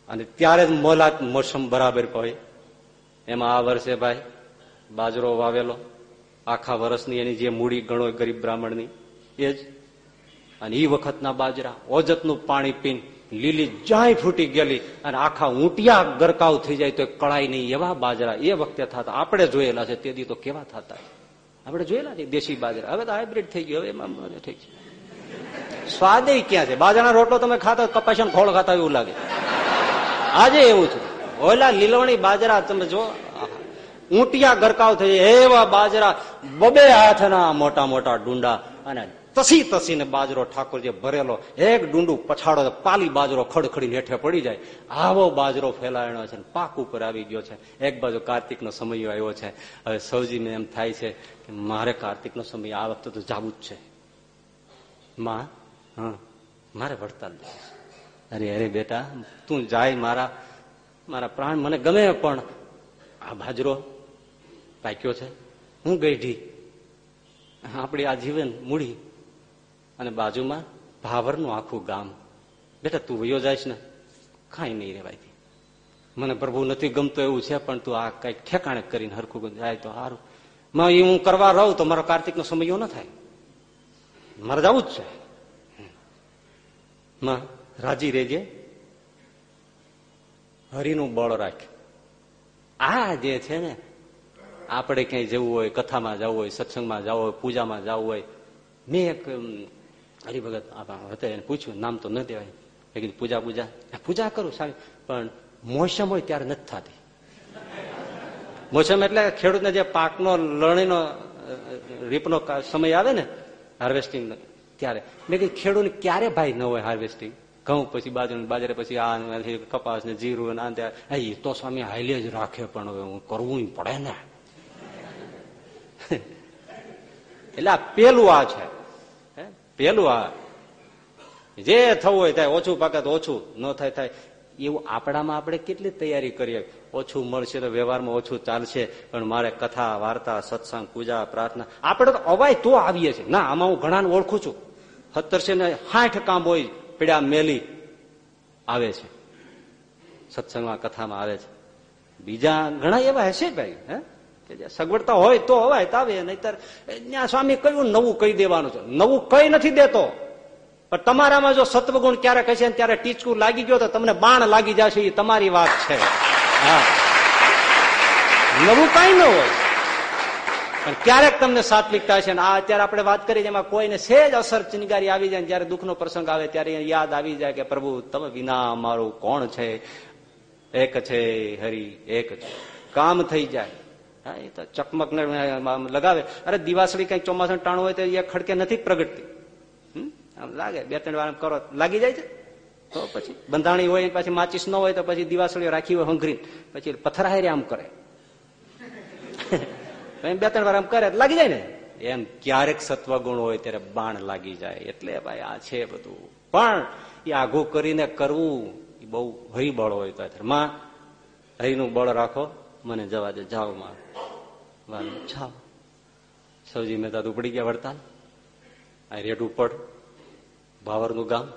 અને ત્યારે જ મોલાત મોસમ બરાબર હોય એમાં આ વર્ષે ભાઈ, બાજરો વાવેલો. આખા વર્ષની એની જે મૂડી ગણો ગરીબ બ્રાહ્મણની. એ જ. અને એ વખતના બાજરા, ઓજતનું પાણી પીને લીલી જાય ફૂટી ગયેલી અને આખા ઊંટિયા ગરકાવ થઈ જાય તો કળાઈ નહીં એવા બાજરા એ વખતે થતા. આપણે જોયેલા છે, તે દી તો કેવા થતા. આપણે જોયેલા છે, દેશી બાજરા. હવે તો હાઇબ્રિડ થઈ ગયો. હવે એમાં ઠીક છે. સ્વાદે ક્યાં છે? બાજરાના રોટલો તમે ખાતા કપાસન ખોળ ખાતા એવું લાગે. આજે એવું છે. ઓલા લીલવણી બાજરા તમે જો ઊંટિયા ગરકાવ થઈ એવા બાજરા બબે હાથના મોટા મોટા ડુંડા અને તસી તસીને બાજરો ઠાકોરજી ભરેલો, એક ડુંડું પછાડો પાલી બાજરો ખડખડી હેઠે પડી જાય. આવો બાજરો ફેલાયેલો છે પાક ઉપર આવી ગયો છે. એક બાજુ કાર્તિકનો સમય આવ્યો છે. હવે સૌજીને એમ થાય છે કે મારે કાર્તિકનો સમય આ વખતે તો જવું જ છે. માં, હા, મારે વડતાલ અરે અરે બેટા, તું જાય મારા મારા પ્રાણ. મને ગમે પણ આ બાજરો પાક્યો છે. હું ગઈઢી આપણી આ જીવન મૂડી. અને બાજુમાં ભાવરનું આખું ગામ. બેટા, તું વયો જાય ને, કાંઈ નહીં રેવાય મને પ્રભુ નથી ગમતો એવું છે, પણ તું આ કંઈક ઠેકાણે કરીને હરખું જાય તો સારું. હું કરવા રહું તો મારો કાર્તિકનો સમયો ન થાય. મારે જવું જ છે. માં, રાજી રેજે હરિનું બળ રાખ. આ જે છે ને, આપણે ક્યાંય જવું હોય, કથામાં જવું હોય, સત્સંગમાં જવું હોય, પૂજામાં જવું હોય, મેં એક હરિભગત હતા, એને પૂછ્યું, નામ તો ન દેવાય. લેકિન પૂજા પૂજા. પૂજા કરું, સાહેબ, પણ મોસમ હોય ત્યારે નથી થતી. મોસમ એટલે ખેડૂતને જે પાકનો, લણણીનો રીપનો સમય આવે ને, હાર્વેસ્ટિંગ ત્યારે. મેં કીધું ખેડૂત ક્યારે ભાઈ ન હોય હાર્વેસ્ટિંગ? ઘઉં પછી બાજુ બાજરે પછી આ કપાસ ને જીરું ને આ એ તો સ્વામી હાઈલે જ રાખે, પણ હું કરવું પડે ને. <laughs> એટલે આ પેલું આ છે. પેલું આ. જે થવું હોય થાય, ઓછું પાકે તો ઓછું, ન થાય થાય. એવું આપણામાં આપણે કેટલી તૈયારી કરીએ? ઓછું મળશે તો વ્યવહારમાં ઓછું ચાલશે, પણ મારે કથા, વાર્તા, સત્સંગ, પૂજા, પ્રાર્થના. આપણે તો અવાય તો આવીએ છીએ. ના, આમાં હું ઘણાને ઓળખું છું. સત્તરસે ને સાઠ કામ હોય, પીડા મેલી આવે છે. સત્સંગમાં, કથામાં આવે છે. બીજા ઘણા એવા હશે ભાઈ, હે? સગવડતા હોય તો અવાય તો આવે નહીતર ત્યાં સ્વામી કયું નવું કહી દેવાનું છે? નવું કઈ નથી દેતો. પણ તમારામાં જો સત્વગુણ ક્યારેક હશે ત્યારે ટીચકું લાગી ગયો તો તમને બાણ લાગી જશે એ તમારી વાત છે. હા. નવું કઈ ન હોય. પણ ક્યારેક તમને સાત્વિકતા છે આ અત્યારે આપણે વાત કરી એમાં કોઈને સેજ અસર ચિનગારી આવી જાય જયારે દુઃખનો પ્રસંગ આવે ત્યારે યાદ આવી જાય કે, પ્રભુ, તમે વિના મારું કોણ છે? એક છે હરી, એક છે. કામ થઈ જાય. હા, એ તો ચકમક લગાવે. અરે દિવાસળી કઈ ચોમાસું ટાણું હોય તો એ ખડકે નથી પ્રગટતી. આમ લાગે, બે ત્રણ વાર કરો, લાગી જાય છે? તો પછી બંધાણી હોય, પછી માચીસ ન હોય તો પછી દિવાસળીઓ રાખી હોય હંઘરી પછી પથ્થર હારે આમ કરે. <laughs> બે ત્રણ વાર આમ કરે, લાગી જાય ને? એમ ક્યારેક સત્વગુણ હોય ત્યારે બાણ લાગી જાય. એટલે ભાઈ આ છે બધું. પણ એ આઘું કરીને કરવું એ બહુ હરિબળ હોય તો માં હરિનું બળ રાખો. મને જવા દે, જાઓ માં જાઓ. સૌજી મહેતા ઉપડી ગયા વડતાલ. આ રેડ ઉપર ભાવરનું ગામ.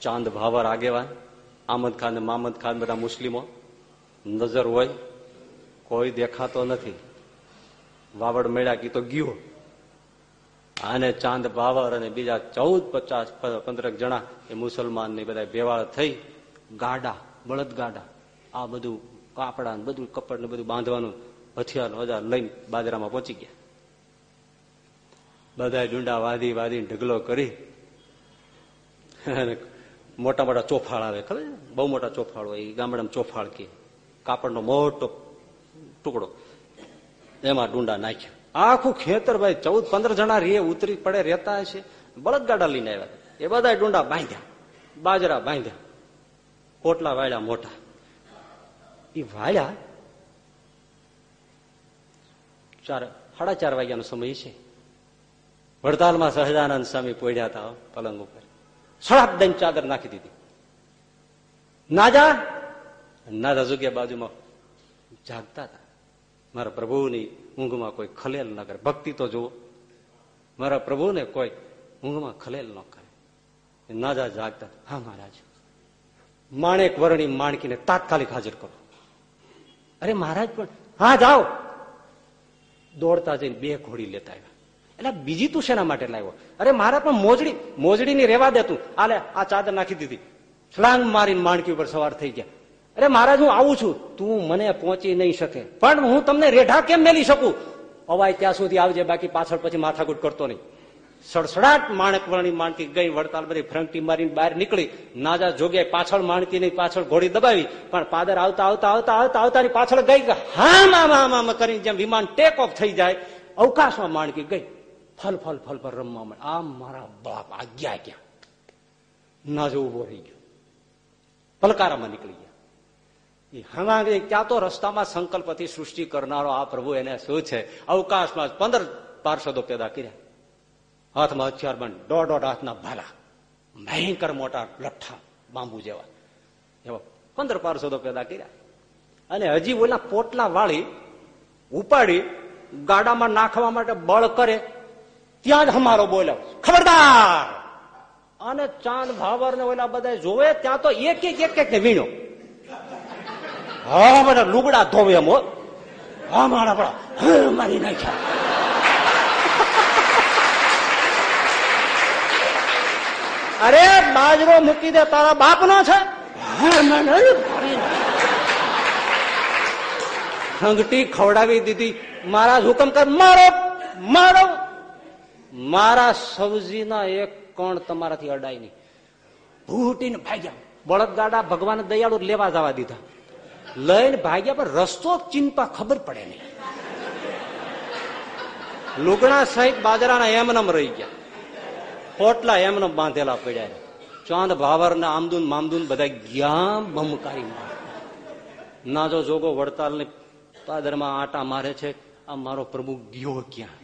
ચાંદ, ભાવર, આગેવાન. આમદ ખાન મામદ ખાન બધા મુસ્લિમો. નજર હોય, કોઈ દેખાતો નથી. વાવડ મેળા કી તો ગયો. અને ચાંદ, ભાવર અને બીજા ચૌદ, પચાસ પંદરક જણા એ મુસલમાન ને બધા ભેવાળ થઈ. ગાડા બળદ ગાડા આ બધું કાપડા બધું, કપડ ને બધું બાંધવાનું હથિયાર હજાર લઈને બાજરામાં પહોંચી ગયા. બધા ડુંડા વાધી વાધી ઢગલો કરી. મોટા મોટા ચોફાળ આવે, ખબર બહુ મોટા ચોફાળ હોય ગામડામાં ચોફાળ કે. કાપડનો મોટો ટુકડો. એમાં ડુંડા નાખ્યા. આખું ખેતર ભાઈ ચૌદ પંદર જણા રે ઉતરી પડે, રહેતા હશે. બળદગાડા લઈને આવ્યા. એ બધા ડુંડા બાંધ્યા. બાજરા બાંધ્યા. પોટલા વાળ્યા મોટા. એ વાળ્યા ચાર, સાડા ચાર વાગ્યાનો સમય છે. વડતાલમાં સહજાનંદ સ્વામી પોડ્યા હતા પલંગ ઉપર. સળાપ દઈ ચાદર નાખી દીધી. નાજા નાજા જગ્યા બાજુમાં. જાગતા હતા. મારા પ્રભુની ઊંઘમાં કોઈ ખલેલ ન કરે. ભક્તિ તો જુઓ. મારા પ્રભુને કોઈ ઊંઘમાં ખલેલ ન કરે. નાજા જાગતા. હા, મહારાજ. માણેક વરણી માણકીને તાત્કાલિક હાજર કરો. અરે મહારાજ, પણ હા, જાઓ. દોડતા જઈને બે ઘોડી લેતા આવ્યા. એટલે બીજી તું શેના માટે લાવ્યો? અરે મારા પણ મોજડી, મોજડીની રેવા દે આલે, આ ચાદર નાખી દીધી. છલાંગ મારીને માણકી ઉપર સવાર થઈ ગયા. અરે મહારાજ, હું આવું છું. તું મને પહોંચી નહીં શકે. પણ હું તમને રેઢા કેમ મેલી શકું? અવાય ત્યાં સુધી આવજે, બાકી પાછળ પછી માથાકૂટ કરતો નહીં. સડસડાટ માણક વરણી માણકી ગઈ વડતાલ બધી ફ્રંટી મારીને બહાર નીકળી. નાજા જોગે પાછળ માણકી ની પાછળ ઘોડી દબાવી. પણ પાદર આવતા આવતા આવતા આવતા આવતાની પાછળ ગઈ હામ આમ આમ આમ કરીને જેમ વિમાન ટેક ઓફ થઈ જાય, અવકાશમાં માણકી ગઈ. ફલ ફલ ફલ પર રમવા મળે આ મારા બાપ આ ગયા ક્યાં નાજો ઊભો રહી ગયો. પલકારામાં નીકળી ગયા. હમણાં ક્યાં તો રસ્તામાં સંકલ્પથી સૃષ્ટિ કરનારો આ પ્રભુ એને શું છે? અવકાશમાં પંદર પાર્ષદો પેદા કર્યા. હાથમાં હથિયાર બંધ, દોઢ દોઢ હાથના ભાલા, ભયંકર મોટા લઠ્ઠા, બાંબુ જેવા. એવા પંદર પાર્ષદો પેદા કર્યા. અને હજી ઓલા પોટલા વાળી ઉપાડી ગાડામાં નાખવા માટે બળ કરે, ત્યાં જ હમારો બોલ્યો ખબરદાર! અને ચાંદ ભાવર ને ઓલા બધા જોવે, ત્યાં તો એક એક એક એક ને વીણો હા, બધા લુગડા ધોવે એમ હા. મારા પડા મારી નાખ્યા. અરે બાજરો મૂકી દે તારા બાપ નો છે હંગટી ખવડાવી દીધી. મારા હુકમ કર મારો મારો. મારા સૌજીના એક કણ તમારાથી અડાય નહીં. ભૂટીને ભાગ્યા. બળદગાડા ભગવાન દયાળુ લેવા જવા દીધા. લઈને ભાગ્યા પણ રસ્તો ચિંતા ખબર પડે નહીં. લુગણા સહિત બાજરાના એમનમ રહી ગયા. પોટલા એમનો બાંધેલા પડ્યા ચાંદ ભાવર ને આમદુન મામદુન બધા ગયા બમકારી નાજો જોગો વડતાલ ને પાદરમાં આટા મારે છે, આ મારો પ્રભુ ગયો ક્યાં?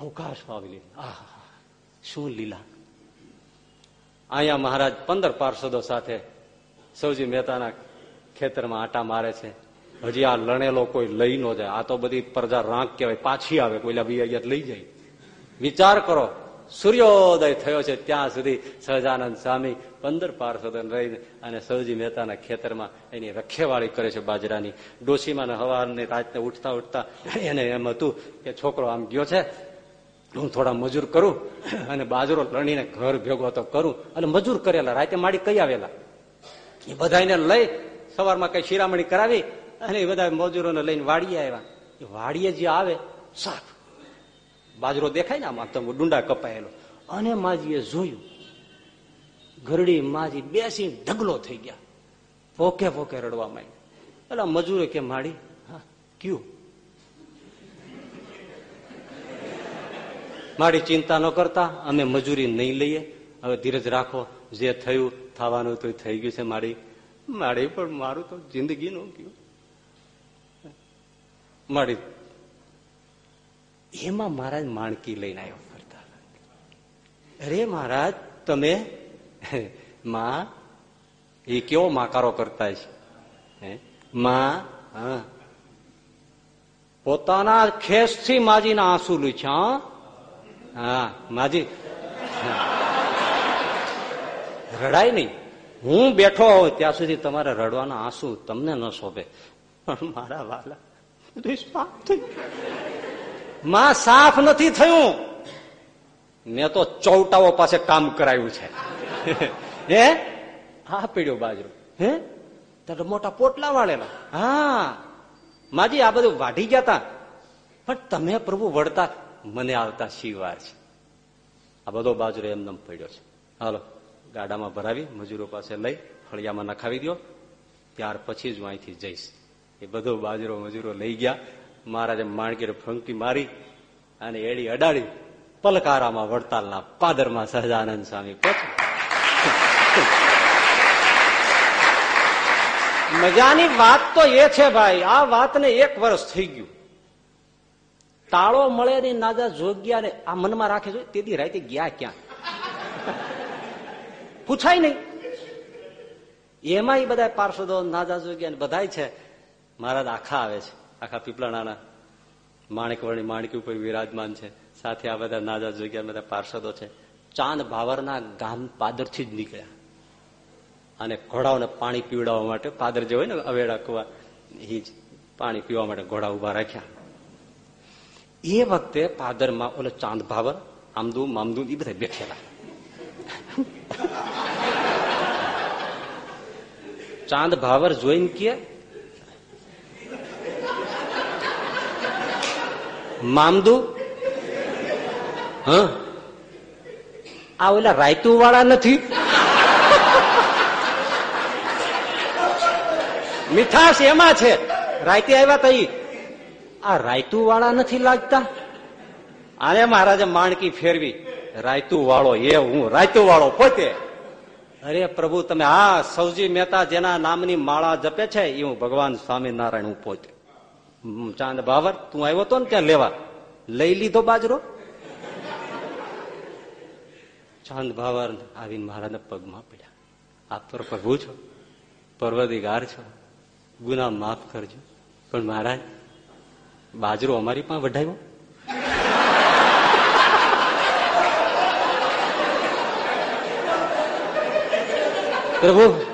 અવકાશ પાવી લીધો. આ શું લીલા. અહીંયા મહારાજ પંદર પાર્ષદો સાથે સૌજી મહેતાના ખેતરમાં આટા મારે છે. હજી આ લણેલો કોઈ લઈ ન જાય. આ તો બધી પ્રજા રાંક કહેવાય. પાછી આવે, કોઈલા બી અહીંયા લઈ જાય. વિચાર કરો સૂર્યોદય થયો છે, ત્યાં સુધી સહજાનંદ સ્વામી પંદર પાર્ષદન રહીને અને સૌજી મહેતાના ખેતરમાં એની રખેવાળી કરે છે બાજરાની. ડોશીમાં હવાને રાતને ઉઠતા ઉઠતા એને એમ હતું કે છોકરો આમ ગયો છે, હું થોડા મજૂર કરું અને બાજરો લણીને ઘર ભેગો તો કરું. અને મજૂર કરેલા, રાતે માડી કઈ આવેલા? એ બધાને લઈ સવારમાં કઈ શિરામણી કરાવી અને એ બધા મજૂરોને લઈને વાડીએ આવ્યા. એ વાડીએ જે આવે, સાફ બાજરો દેખાય ને આમાં ડુંડા કપાયેલો. અને માજીએ જોયું, ઘરડી માજી બેસી ઢગલો થઈ ગયા. પોકે પોકે રડવા માંડી એટલે મજૂરે કે માડી, હા, ક્યુ? મારી ચિંતા ન કરતા, અમે મજૂરી નહીં લઈએ. હવે ધીરજ રાખો, જે થયું થવાનું તો થઈ ગયું છે મારી મારી પણ મારું તો જિંદગી નું ગયું. મારી એમાં મહારાજ માણકી લઈને આવ્યો ફરતા. અરે મહારાજ, તમે <laughs> માં, એ કેવો માકારો કરતા છે? માં, હા. પોતાના ખેસથી માજીના આંસુ લૂછ્યા હા. માજી. <laughs> રડાય નહીં. હું બેઠો હોઉં, ત્યાં સુધી તમારે રડવાના આંસુ તમને ન શોભે. પણ મારા વાલા માં સાફ નથી થયું. મેં તો ચૌટાઓ પાસે કામ કરાયું છે. <laughs> હે? હા પીડ્યો બાજરો. હે? તો મોટા પોટલા વાળેલા. હા. માજી આ બધું વાઢી ગયા તા. પણ તમે પ્રભુ વળતા મને આવતા શિવાર છે. આ બધો બાજરો એમને પડ્યો છે. હાલો, ગાડામાં ભરાવી, મજૂરો પાસે લઈ, ફળિયામાં નખાવી દો ત્યાર પછી જ હું અહીંથી જઈશ. એ બધો બાજરો, મજૂરો લઈ ગયા. મહારાજે માણકીને ફંકી મારી અને એડી અડાડી પલકારામાં વડતાલના પાદરમાં સહજાનંદ સ્વામી મજાની વાત તો એ છે ભાઈ, આ વાતને એક વર્ષ થઈ ગયું. તાળો મળે ને નાજા જોગ્યા ને, આ મનમાં રાખે છે તેથી રાતે ગયા ક્યાં? પૂછાય નહીં. એમાં બધા પાર્ષદો, નાજા જોગ્યા બધા છે. મહારાજ આખા આવે છે. આખા પીપળાના માણેકવર્ણી માણકી ઉપર વિરાજમાન છે. સાથે આ બધા નાજા જોગ્યા બધા પાર્ષદો છે. ચાંદ ભાવરના ગામ પાદરથી જ નીકળ્યા. અને ઘોડાઓને પાણી પીવડાવવા માટે, પાદર જે હોય ને અવેડા કુવા, એ જ પાણી પીવા માટે ઘોડા ઊભા રાખ્યા. એ વખતે પાદરમાં ઓલો ચાંદ ભાવર, આમદુ, મામદુ એ બધા બેઠેલા. ચાંદ ભાવર જોઈને કે મામદુ? હ? આ ઓલા રાયતું વાળા નથી? મીઠાશ એમાં છે. રાયતી આવ્યા તઈ. આ રાયતું વાળા નથી લાગતા? આને મહારાજે માણકી ફેરવી. રાયતું વાળો એ, હું રાયતું વાળો પોતે. અરે પ્રભુ, તમે હા સૌજી મહેતા જેના નામની માળા જપે છે એ હું ભગવાન સ્વામિનારાયણ હું પોતે. ચાંદ બાવર, તું આવ્યો તો ને ત્યાં લેવા. લઈ લીધો બાજરો? ચાંદ ભાવર આવીને મહારાજના પગમાં પડ્યા. આપ તો પ્રભુ છો પર્વદિગાર છો. ગુના માફ કરજો. પણ મહારાજ, બાજરો અમારી પાસે વઢાવ્યો? પ્રભુ,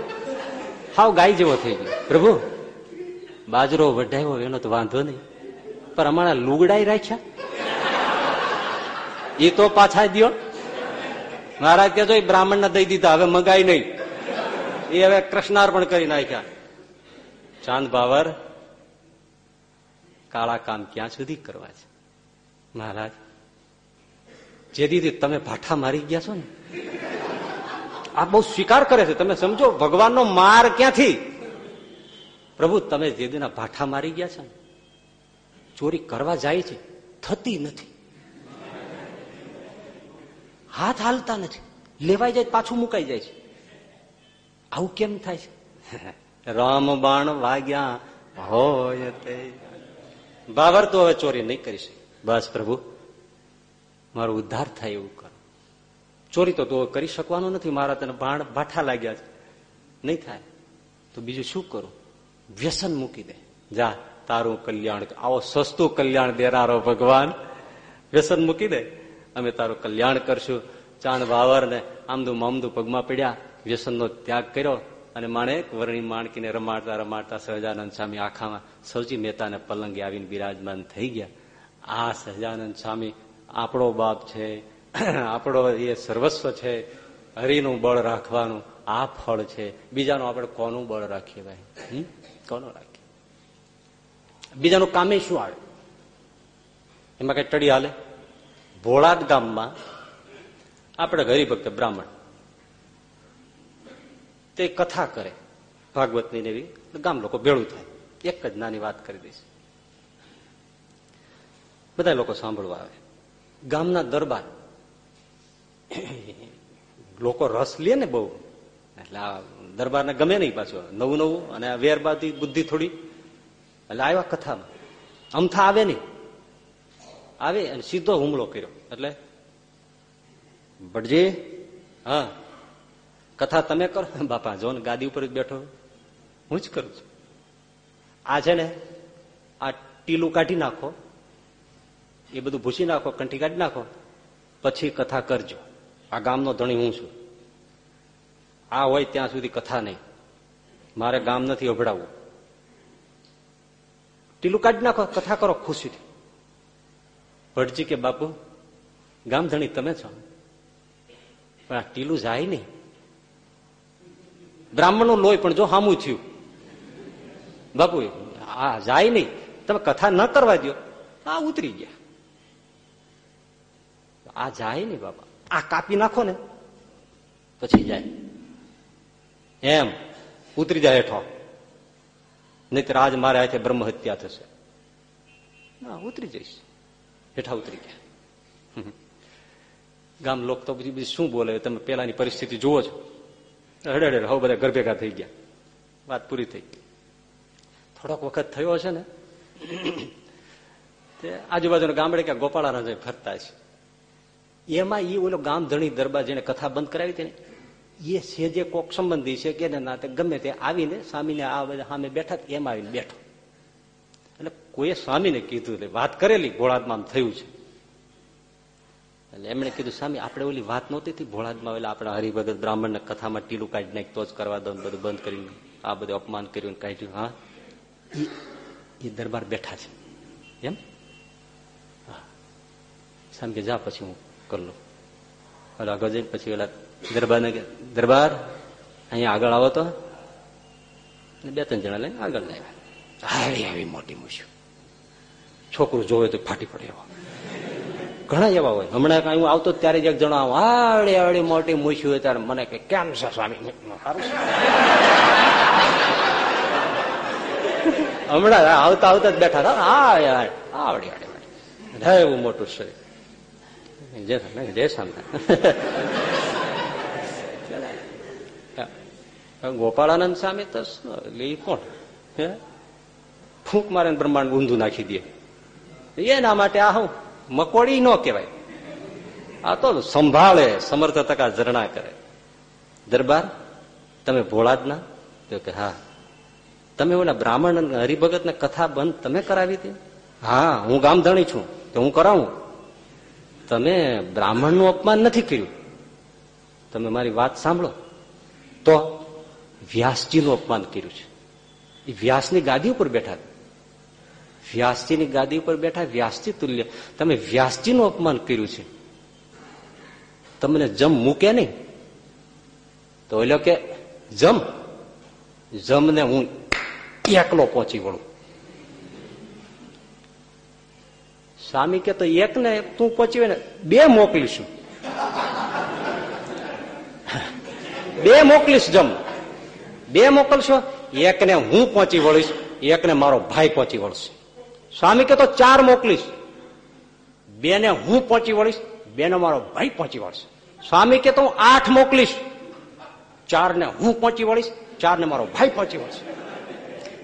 હાવ ગાય જેવો થઈ ગયો. પ્રભુ બાજરો વઢાવ્યો એનો તો વાંધો નહીં. પણ અમારા લુગડાઈ રાખ્યા. એ તો પાછા દો મહારાજ કે જો બ્રાહ્મણ ને દઈ દીધા, હવે મગાઈ નહીં. એ હવે કૃષ્ણાર્પણ કરી નાખ્યા. ચાંદ બાવર કાળા કામ ક્યાં સુધી કરવા છે? મહારાજ, જે દીદી તમે ભાઠા મારી ગયા છો ને, આ બહુ સ્વીકાર કરે છે. તમે સમજો, ભગવાનનો માર ક્યાંથી? પ્રભુ, તમે જે દીના ભાઠા મારી ગયા છો ચોરી કરવા જાય છે? થતી નથી. હાથ હાલતા નથી. લેવાઈ જાય પાછું મુકાઈ જાય છે. આવું કેમ થાય છે? <laughs> રામ બાણ વાગ્યા હોય તે. બાબર, તો હવે ચોરી નહીં કરી શકે. બસ પ્રભુ, મારો ઉદ્ધાર થાય એવું કરો. ચોરી તો તો કરી શકવાનું નથી. મારા તને બાણ ભાઠા લાગ્યા છે. નહીં થાય. તો બીજું શું કરું? વ્યસન મૂકી દે. જા, તારું કલ્યાણ આવો સસ્તું કલ્યાણ દેનારો ભગવાન. વ્યસન મૂકી દે. અમે તારું કલ્યાણ કરશું. ચાંદ વાવર ને આમદું મામદું પગમાં પડ્યા. વ્યસનનો ત્યાગ કર્યો અને માણેક વર્ણી માણકીને રમાડતા રમાડતા સહજાનંદ સ્વામી આખામાં સૌજી મહેતાને પલંગે આવીને બિરાજમાન થઈ ગયા. આ સહજાનંદ સ્વામી આપણો બાપ છે. <clears throat> આપણો એ સર્વસ્વ છે. હરિનું બળ રાખવાનું આ ફળ છે. બીજાનું આપણે કોનું બળ રાખીએ ભાઈ? કોનું રાખીએ બીજાનું કામે શું આવે? એમાં કઈ ટળી હાલે? ભોળાદ ગામમાં આપણે હરિભક્ત બ્રાહ્મણ તે કથા કરે ભાગવતની ને એવી. ગામ લોકો ભેળું થાય. એક જ નાની વાત કરી દઈશ. બધા લોકો સાંભળવા આવે. ગામના દરબાર. લોકો રસ લે ને બહુ. એટલે દરબારને ગમે નહીં પાછું. નવું નવું અને વેરબાદી બુદ્ધિ થોડી. એટલે આવ્યા કથામાં. અમથા આવે નહીં. આવે અને સીધો હુમલો કર્યો. એટલે? ભટજી? હા. કથા તમે કરો. <laughs> બાપા, જો ને ગાદી ઉપર જ બેઠો. હું જ કરું છું. આ છે ને, આ ટીલું કાઢી નાખો. એ બધું ભૂસી નાખો, કંઠી કાઢી નાખો. પછી કથા કરજો. આ ગામનો ધણી હું છું. આ હોય ત્યાં સુધી કથા નહીં. મારે ગામ નથી અભડાવવું. ટીલું કાઢી નાખો, કથા કરો, ખુશીથી. ભટજી કે, બાપુ ગામ તમે છો? પણ આ ટીલું જાય નહીં. બ્રાહ્મણનું લોહી પણ જો હામું થયું. બાપુ, આ જાય નહીં. તમે કથા ન કરવા દો આ ઉતરી ગયા. આ જાય નહીં બાપા. આ કાપી નાખો ને. પછી જાય. એમ ઉતરી જાય હેઠો. નહીં આજ મારે હાથે બ્રહ્મ હત્યા થશે. ના ઉતરી જઈશ. હેઠા ઉતરી ગયા. ગામ લોક તો પછી બીજું શું બોલે? તમે પેલાની પરિસ્થિતિ જુઓ છો. હડે હડે હવે બધા ગરભેગા થઈ ગયા. વાત પૂરી થઈ થોડોક વખત થયો હશે ને. તે આજુબાજુના ગામડે ક્યાં ગોપાળાના ફરતા છે એમાં એ ઓલો ગામ ધણી દરબાર જેને કથા બંધ કરાવી હતી ને એ જે કોક સંબંધી છે કે નાતે ગમે તે આવીને સ્વામીને આ બધા સામે બેઠા એમ આવીને બેઠો. એટલે કોઈએ સ્વામીને કીધું એટલે વાત કરેલી, ભોળાદમાં થયું છે. એટલે એમણે કીધું, સ્વામી, આપણે ઓલી વાત નહોતી હતી? ભોળાદમાં ઓલા આપણા હરિભગત બ્રાહ્મણને કથામાં ટીલું કાઢી નાખ તો જ કરવા દો બધું બંધ કરીને. આ બધું અપમાન કર્યું કાઢ્યું, હા? એ દરબાર બેઠા છે. એમ? સ્વામી કે, જા, પછી હું કરી લઉં. એટલે આગળ જઈને પછી પેલા દરબારને કે દરબાર, અહીંયા આગળ આવો તો. બે ત્રણ જણા લઈને આગળ લાવ્યા. આવી આવી મોટી મૂછ્યું છોકરું જોવે તો ફાટી પડે એવો. ઘણા એવા હોય. હમણાં કઈ હું આવતો ત્યારે જ એક જણો આવડે આવડી મોટી મૂછ્યું હોય ત્યારે મને કે, કેમ છે સ્વામી? હમણાં આવતા આવતા જ બેઠા હતા. યાર આવડી આવડી એવું મોટું શરીર જય જય સામે ગોપાળાનંદ સામે તો એ કોણ? હે? ફૂંક મારે બ્રહ્માંડ ઊંધું નાખી દે. એના માટે આ હું, મકોડી ન કહેવાય. આ તો સંભાળે, સમર્થ ટકા ઝરણા કરે. દરબાર, તમે ભોળા જ ના તો કે, હા. તમે ઓલા બ્રાહ્મણ હરિભગત ને કથા બંધ તમે કરાવી હતી? હા, હું ગામધણી છું, તો હું કરાવું. તમે બ્રાહ્મણનું અપમાન નથી કર્યું. તમે મારી વાત સાંભળો. તો વ્યાસજીનું અપમાન કર્યું છે. એ વ્યાસની ગાદી ઉપર બેઠા વ્યાસજીની ગાદી ઉપર બેઠા, વ્યાસજી તુલ્ય. તમે વ્યાસજીનું અપમાન કર્યું છે. તમને જમ મૂકે નહીં? તો એટલે કે, જમ. જમને હું એકલો પહોંચી વળું. સ્વામી કે, તો એક ને તું પહોંચી ને, બે મોકલીશું. <laughs> બે મોકલીશ જમ. બે મોકલશો? એકને હું પહોંચી વળીશ, એકને મારો ભાઈ પહોંચી વળશે. સ્વામી કે તો ચાર મોકલીશ. બે ને હું પહોંચી વળીશ, બેનો મારો ભાઈ પહોંચી વળશે. સ્વામી કે તો હું આઠ મોકલીશ. ચાર ને હું પહોંચી વળીશ ચાર ને મારો ભાઈ પહોંચી વળશે.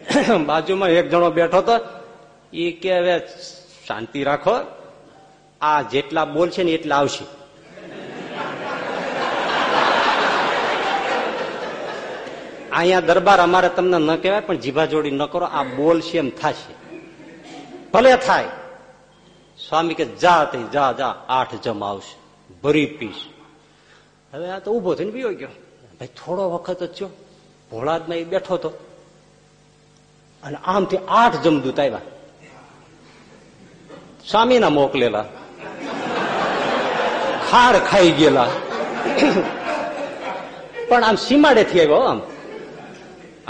<coughs> બાજુમાં એક જણો બેઠો તો એ કે, હવે શાંતિ રાખો. આ જેટલા બોલ છે ને એટલા આવશે. અહીંયા દરબાર અમારે તમને ન કહેવાય, પણ જીભા જોડી ન કરો, આ બોલ છે એમ થશે? ભલે થાય. સ્વામી કે, જા તે, જા જા, આઠ જમ આવશે, ભરી પીશ. હવે આ તો ઊભો થઈને બીયો ગયો. ભાઈ, થોડો વખત જ છો ભોળાદમાં એ બેઠો હતો અને આમથી આઠ જમદૂત આવ્યા સ્વામીના મોકલેલા. ખાર ખાઈ ગયેલા. પણ આમ સીમાડેથી આવ્યો આમ.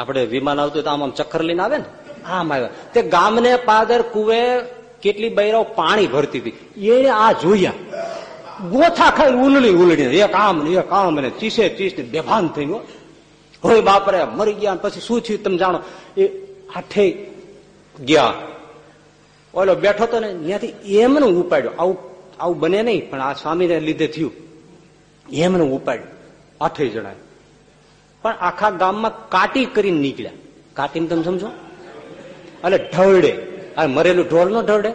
આપણે વિમાન આવતું તો આમ આમ ચક્કર લઈને આવે ને? આમ આવે. તે ગામને પાદર કુવે કેટલી બૈરાઓ પાણી ભરતી હતી. એને આ જોયા. ગોથા ખાઈ ઉલડી ઉલડી એક આમ ને એક આમ ને ચીસે ચીસ ને બેભાન થઈ ગયો. હોય બાપરે મરી ગયા પછી શું થયું તમે જાણો? એ આઠે ગયા. ઓલો બેઠો તો ને ત્યાંથી એમને ઉપાડ્યો. આવું આવું બને નહીં, પણ આ સ્વામીને લીધે થયું. એમને ઉપાડ્યું. આઠે જણા પણ આખા ગામમાં કાટી કરીને નીકળ્યા. કાટીને તમે સમજો? એટલે ઢળડે આ મરેલું ઢોલ નો ઢળડે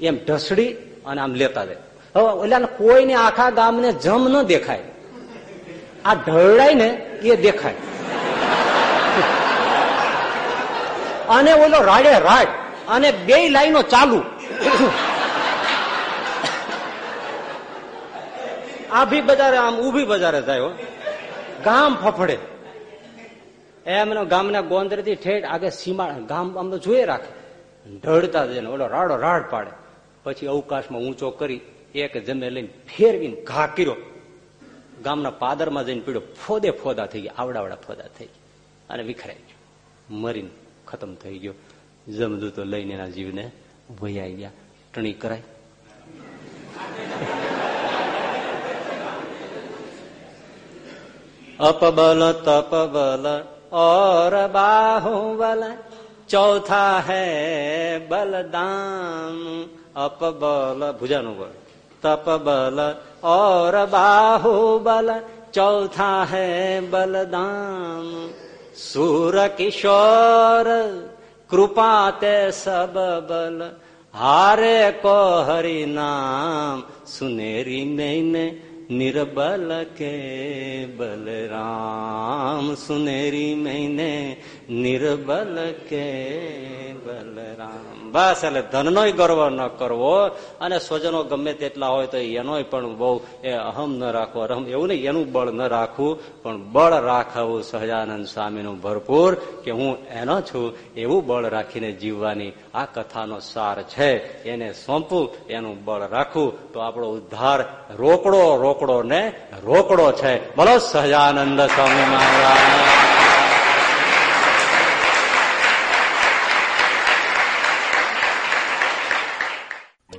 એમ ઢસડી અને આમ લેતા જાય. ઓલા કોઈને આખા ગામને જમ ન દેખાય. આ ઢળડાય ને એ દેખાય. અને ઓલો રાડે રાડ. અને બે લાઈનો ચાલુ. આભી બજારે આમ ઊભી બજારે જાય ગામ ફફડે. એમનો ગામના ગોંદરથી ઠેઠ આગળ સીમા ગામ આમ તો જોઈ રાખે. ઢળતા જઈને ઓલો રાડો રાડ પાડે. પછી અવકાશમાં ઊંચો કરી એક જમે લઈને ફેરવીને ઘા કર્યો. ગામના પાદરમાં જઈને પીડ્યો. ફોદે ફોદા થઈ ગયા. આવડાવડા ફોદા થઈ ગયા. અને વિખરાઈ ગયો. મરીને ખતમ થઈ ગયો. જમદૂતો લઈને એના જીવને ભયાઈ ગયા. ટણી કરાય अपबल तपबल और बाहुबल। चौथा है बलदान। अपबल भुजानुबल तपबल और बाहुबल। चौथा है बलदान। सूर, किशोर, कृपा ते सब बल। हारे को हरि नाम, सुनेरी मैंने નિર્બલ કે બલરામ સુનેરી મહિને નિર્બલ કે બલરામ? બસ એટલે ધનનો ગર્વ ન કરવો અને સ્વજનો ગમે તેટલા હોય તો એનો પણ બહુ એ અહમ ન રાખવો. અહમ એવું નહીં, એનું બળ ન રાખવું, પણ બળ રાખવું સહજાનંદ સ્વામીનું ભરપૂર કે હું એનો છું, એવું બળ રાખીને જીવવાની આ કથાનો સાર છે. એને સોંપવું એનું બળ રાખવું તો આપણો ઉદ્ધાર રોકડો રોકડો ને રોકડો છે. બોલો, સહજાનંદ સ્વામી મહારાજ.